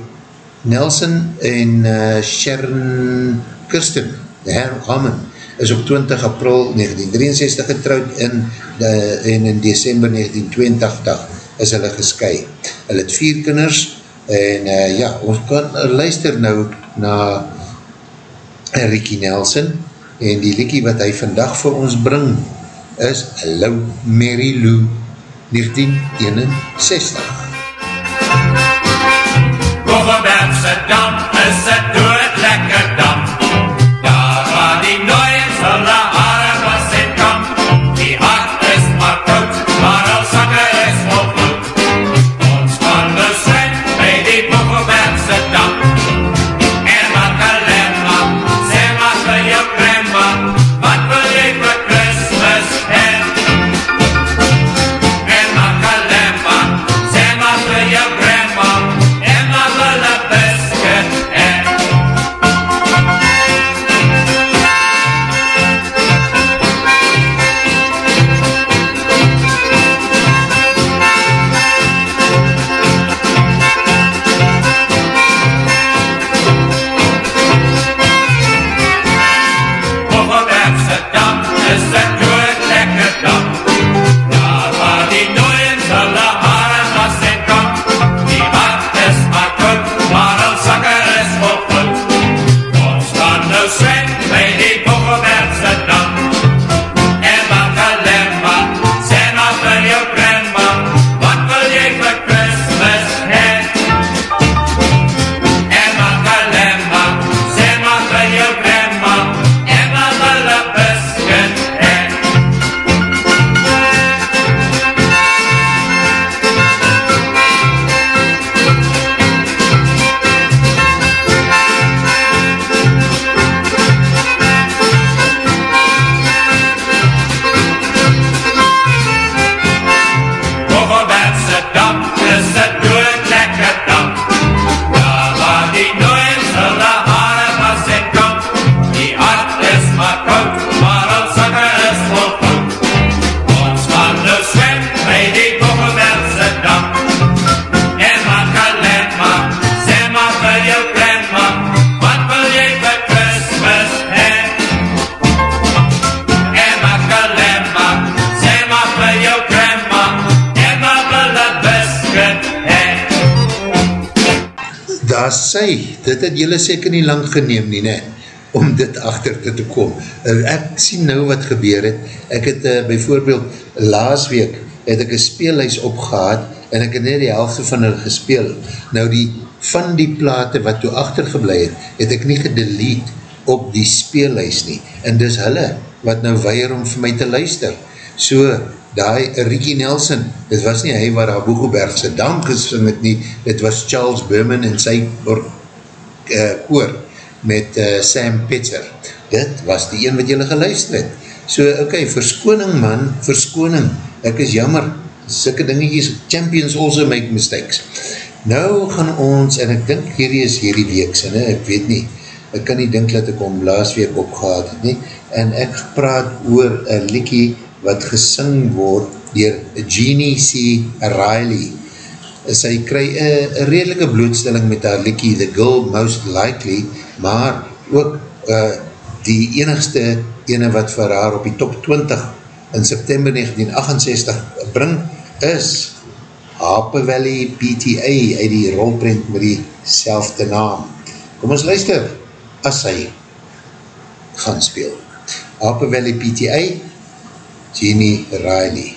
Nelson en uh, Sharon Kirsten, Herr Hammond, is op 20 april 1963 getrouwd in de, en in december 1982 is hulle gesky. Hulle het vier kinders en uh, ja, ons kan luister nou na Ricky Nelson en die liekie wat hy vandag vir ons bring is Hello Mary Lou 1961. Hvorfor vær så dum, så du jylle seker nie lang geneem nie, ne, om dit achter te, te kom. Uh, ek sien nou wat gebeur het, ek het uh, bijvoorbeeld laas week, het ek een speelhuis opgehaad, en ek het net die helft van hulle gespeel. Nou die, van die plate wat toe achtergeblij het, het ek nie gedelete op die speelhuis nie, en dis hulle, wat nou weier om vir my te luister. So, daai Ricky Nelson, dit was nie hy waar Aboegobergse dam gesing het nie, dit was Charles Berman en sy or, uh, koor met uh, Sam Petzer. Dit was die een wat jylle geluister het. So, okay, verskoning man, verskoning, ek is jammer, sikke dingetjies, champions also make mistakes. Nou gaan ons, en ek dink hierdie is hierdie weekse, ne? ek weet nie, ek kan nie dink dat ek om laas week opgehaad het nie, en ek praat oor een liekie wat gesing word dier Jeannie C. Riley. Sy kry een redelike blootstelling met haar liekie The Girl Most Likely, maar ook uh, die enigste ene wat vir haar op die top 20 in September 1968 bring, is Hape Valley PTA uit die rolprint met die selfde naam. Kom ons luister, as sy gaan speel. Hape Valley PTA, Jeannie Riley.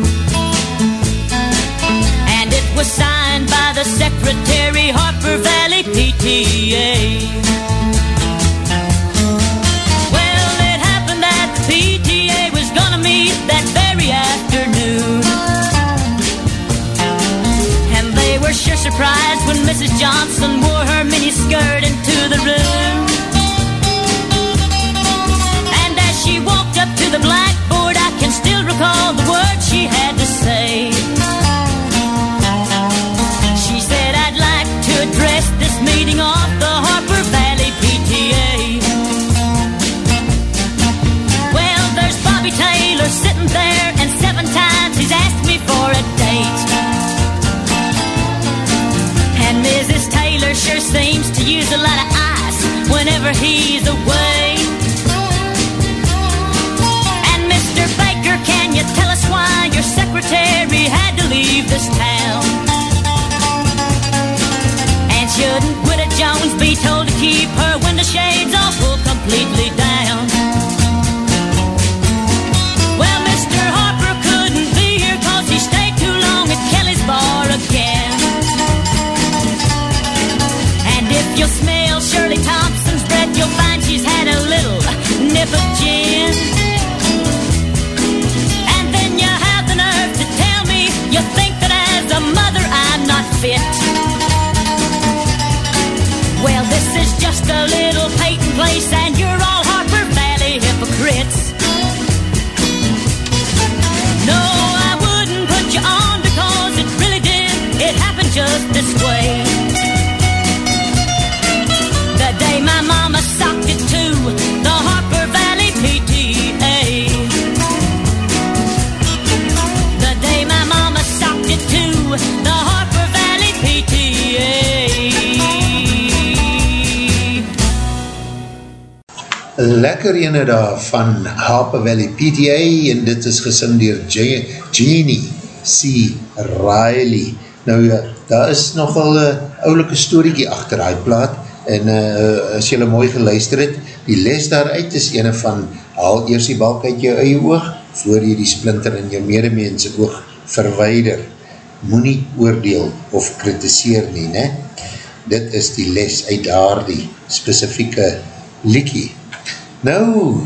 Was signed by the secretary, Harper Valley PTA. Well, it happened that PTA was gonna meet that very afternoon. And they were sure surprised when Mrs. Johnson wore her mini skirt into the room. And as she walked up to the blackboard, I can still recall the words she had to say. Sure seems to use a lot of ice whenever he's away. And Mr. Baker, can you tell us why your secretary had to leave this town? And shouldn't Widow Jones be told to keep her window shades all completely down? Shirley Thompson's breath, you'll find she's had a little nip of gin. And then you have the nerve to tell me you think that as a mother I'm not fit. Well, this is just a little Peyton place, and you're all Harper Valley hypocrites. No, I wouldn't put you on because it really did. It happened just this way. Lekker ene daar van Harper Valley PTA en dit is gesing dier Je- Jeannie C. Riley. Nou ja, daar is nogal een oulike storiekie achter die plaat en uh, as jylle mooi geluister het, die les daaruit is ene van haal eers die balk uit jou eie oog voor jy die splinter in jou medemense oog verweider. Moe nie oordeel of kritiseer nie, ne? Dit is die les uit daar die specifieke liekie. Nou,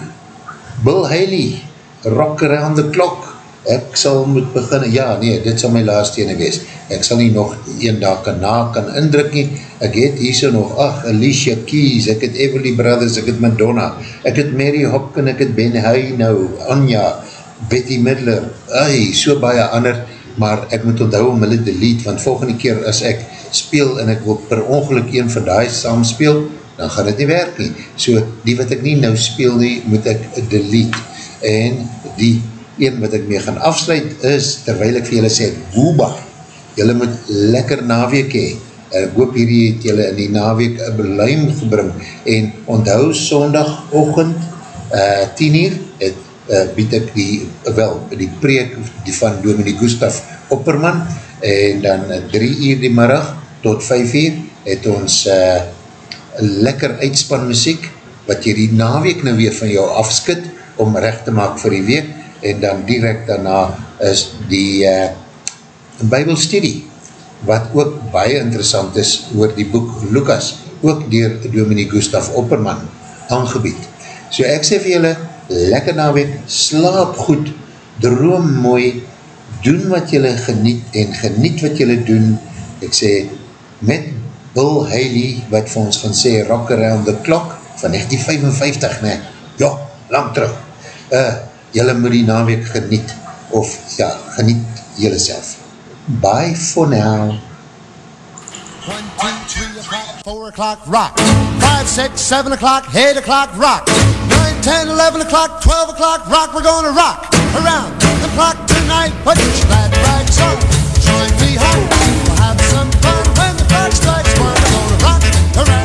Bill Haley, Rock Around the Clock, ek sal moet begin, ja nee, dit sal my laatste ene wees, ek sal nie nog een dag kan na kan indruk nie, ek het hier so nog, ach, Alicia Keys, ek het Everly Brothers, ek het Madonna, ek het Mary Hopkin, ek het Ben Heino, Anja, Betty Midler, ai, so baie ander, maar ek moet onthou om hulle delete, want volgende keer as ek speel en ek wil per ongeluk een van die saam speel, dan gaan dit nie werk nie. So, die wat ek nie nou speel nie, moet ek delete. En die een wat ek mee gaan afsluit is, terwijl ek vir julle sê, Wooba, julle moet lekker naweek hee. Ek hoop hierdie het julle in die naweek een beluim gebring. En onthou, sondagochtend, uh, 10 uur, het uh, bied ek die, wel, die preek die van Dominique Gustaf Opperman, en dan 3 uur die middag, tot 5 uur, het ons uh, lekker uitspan muziek, wat jy die naweek nou weer van jou afskit, om recht te maak vir die week, en dan direct daarna is die uh, Bybelstudie, wat ook baie interessant is oor die boek Lucas, ook dier Dominique Gustaf Opperman aangebied. So ek sê vir julle, lekker naweek, slaap goed, droom mooi, doen wat julle geniet en geniet wat julle doen. Ek sê, met Bill Haley, wat vir ons gaan sê Rock Around the Clock, van 1955, ne? Ja, lang terug. Uh, jylle moet die naweek geniet, of ja, geniet jylle self. Bye for now. One, two, three o'clock, four o'clock, rock. Five, six, seven o'clock, eight o'clock, rock. Nine, ten, eleven o'clock, twelve o'clock, rock. We're gonna rock around the clock tonight. Put your glad around.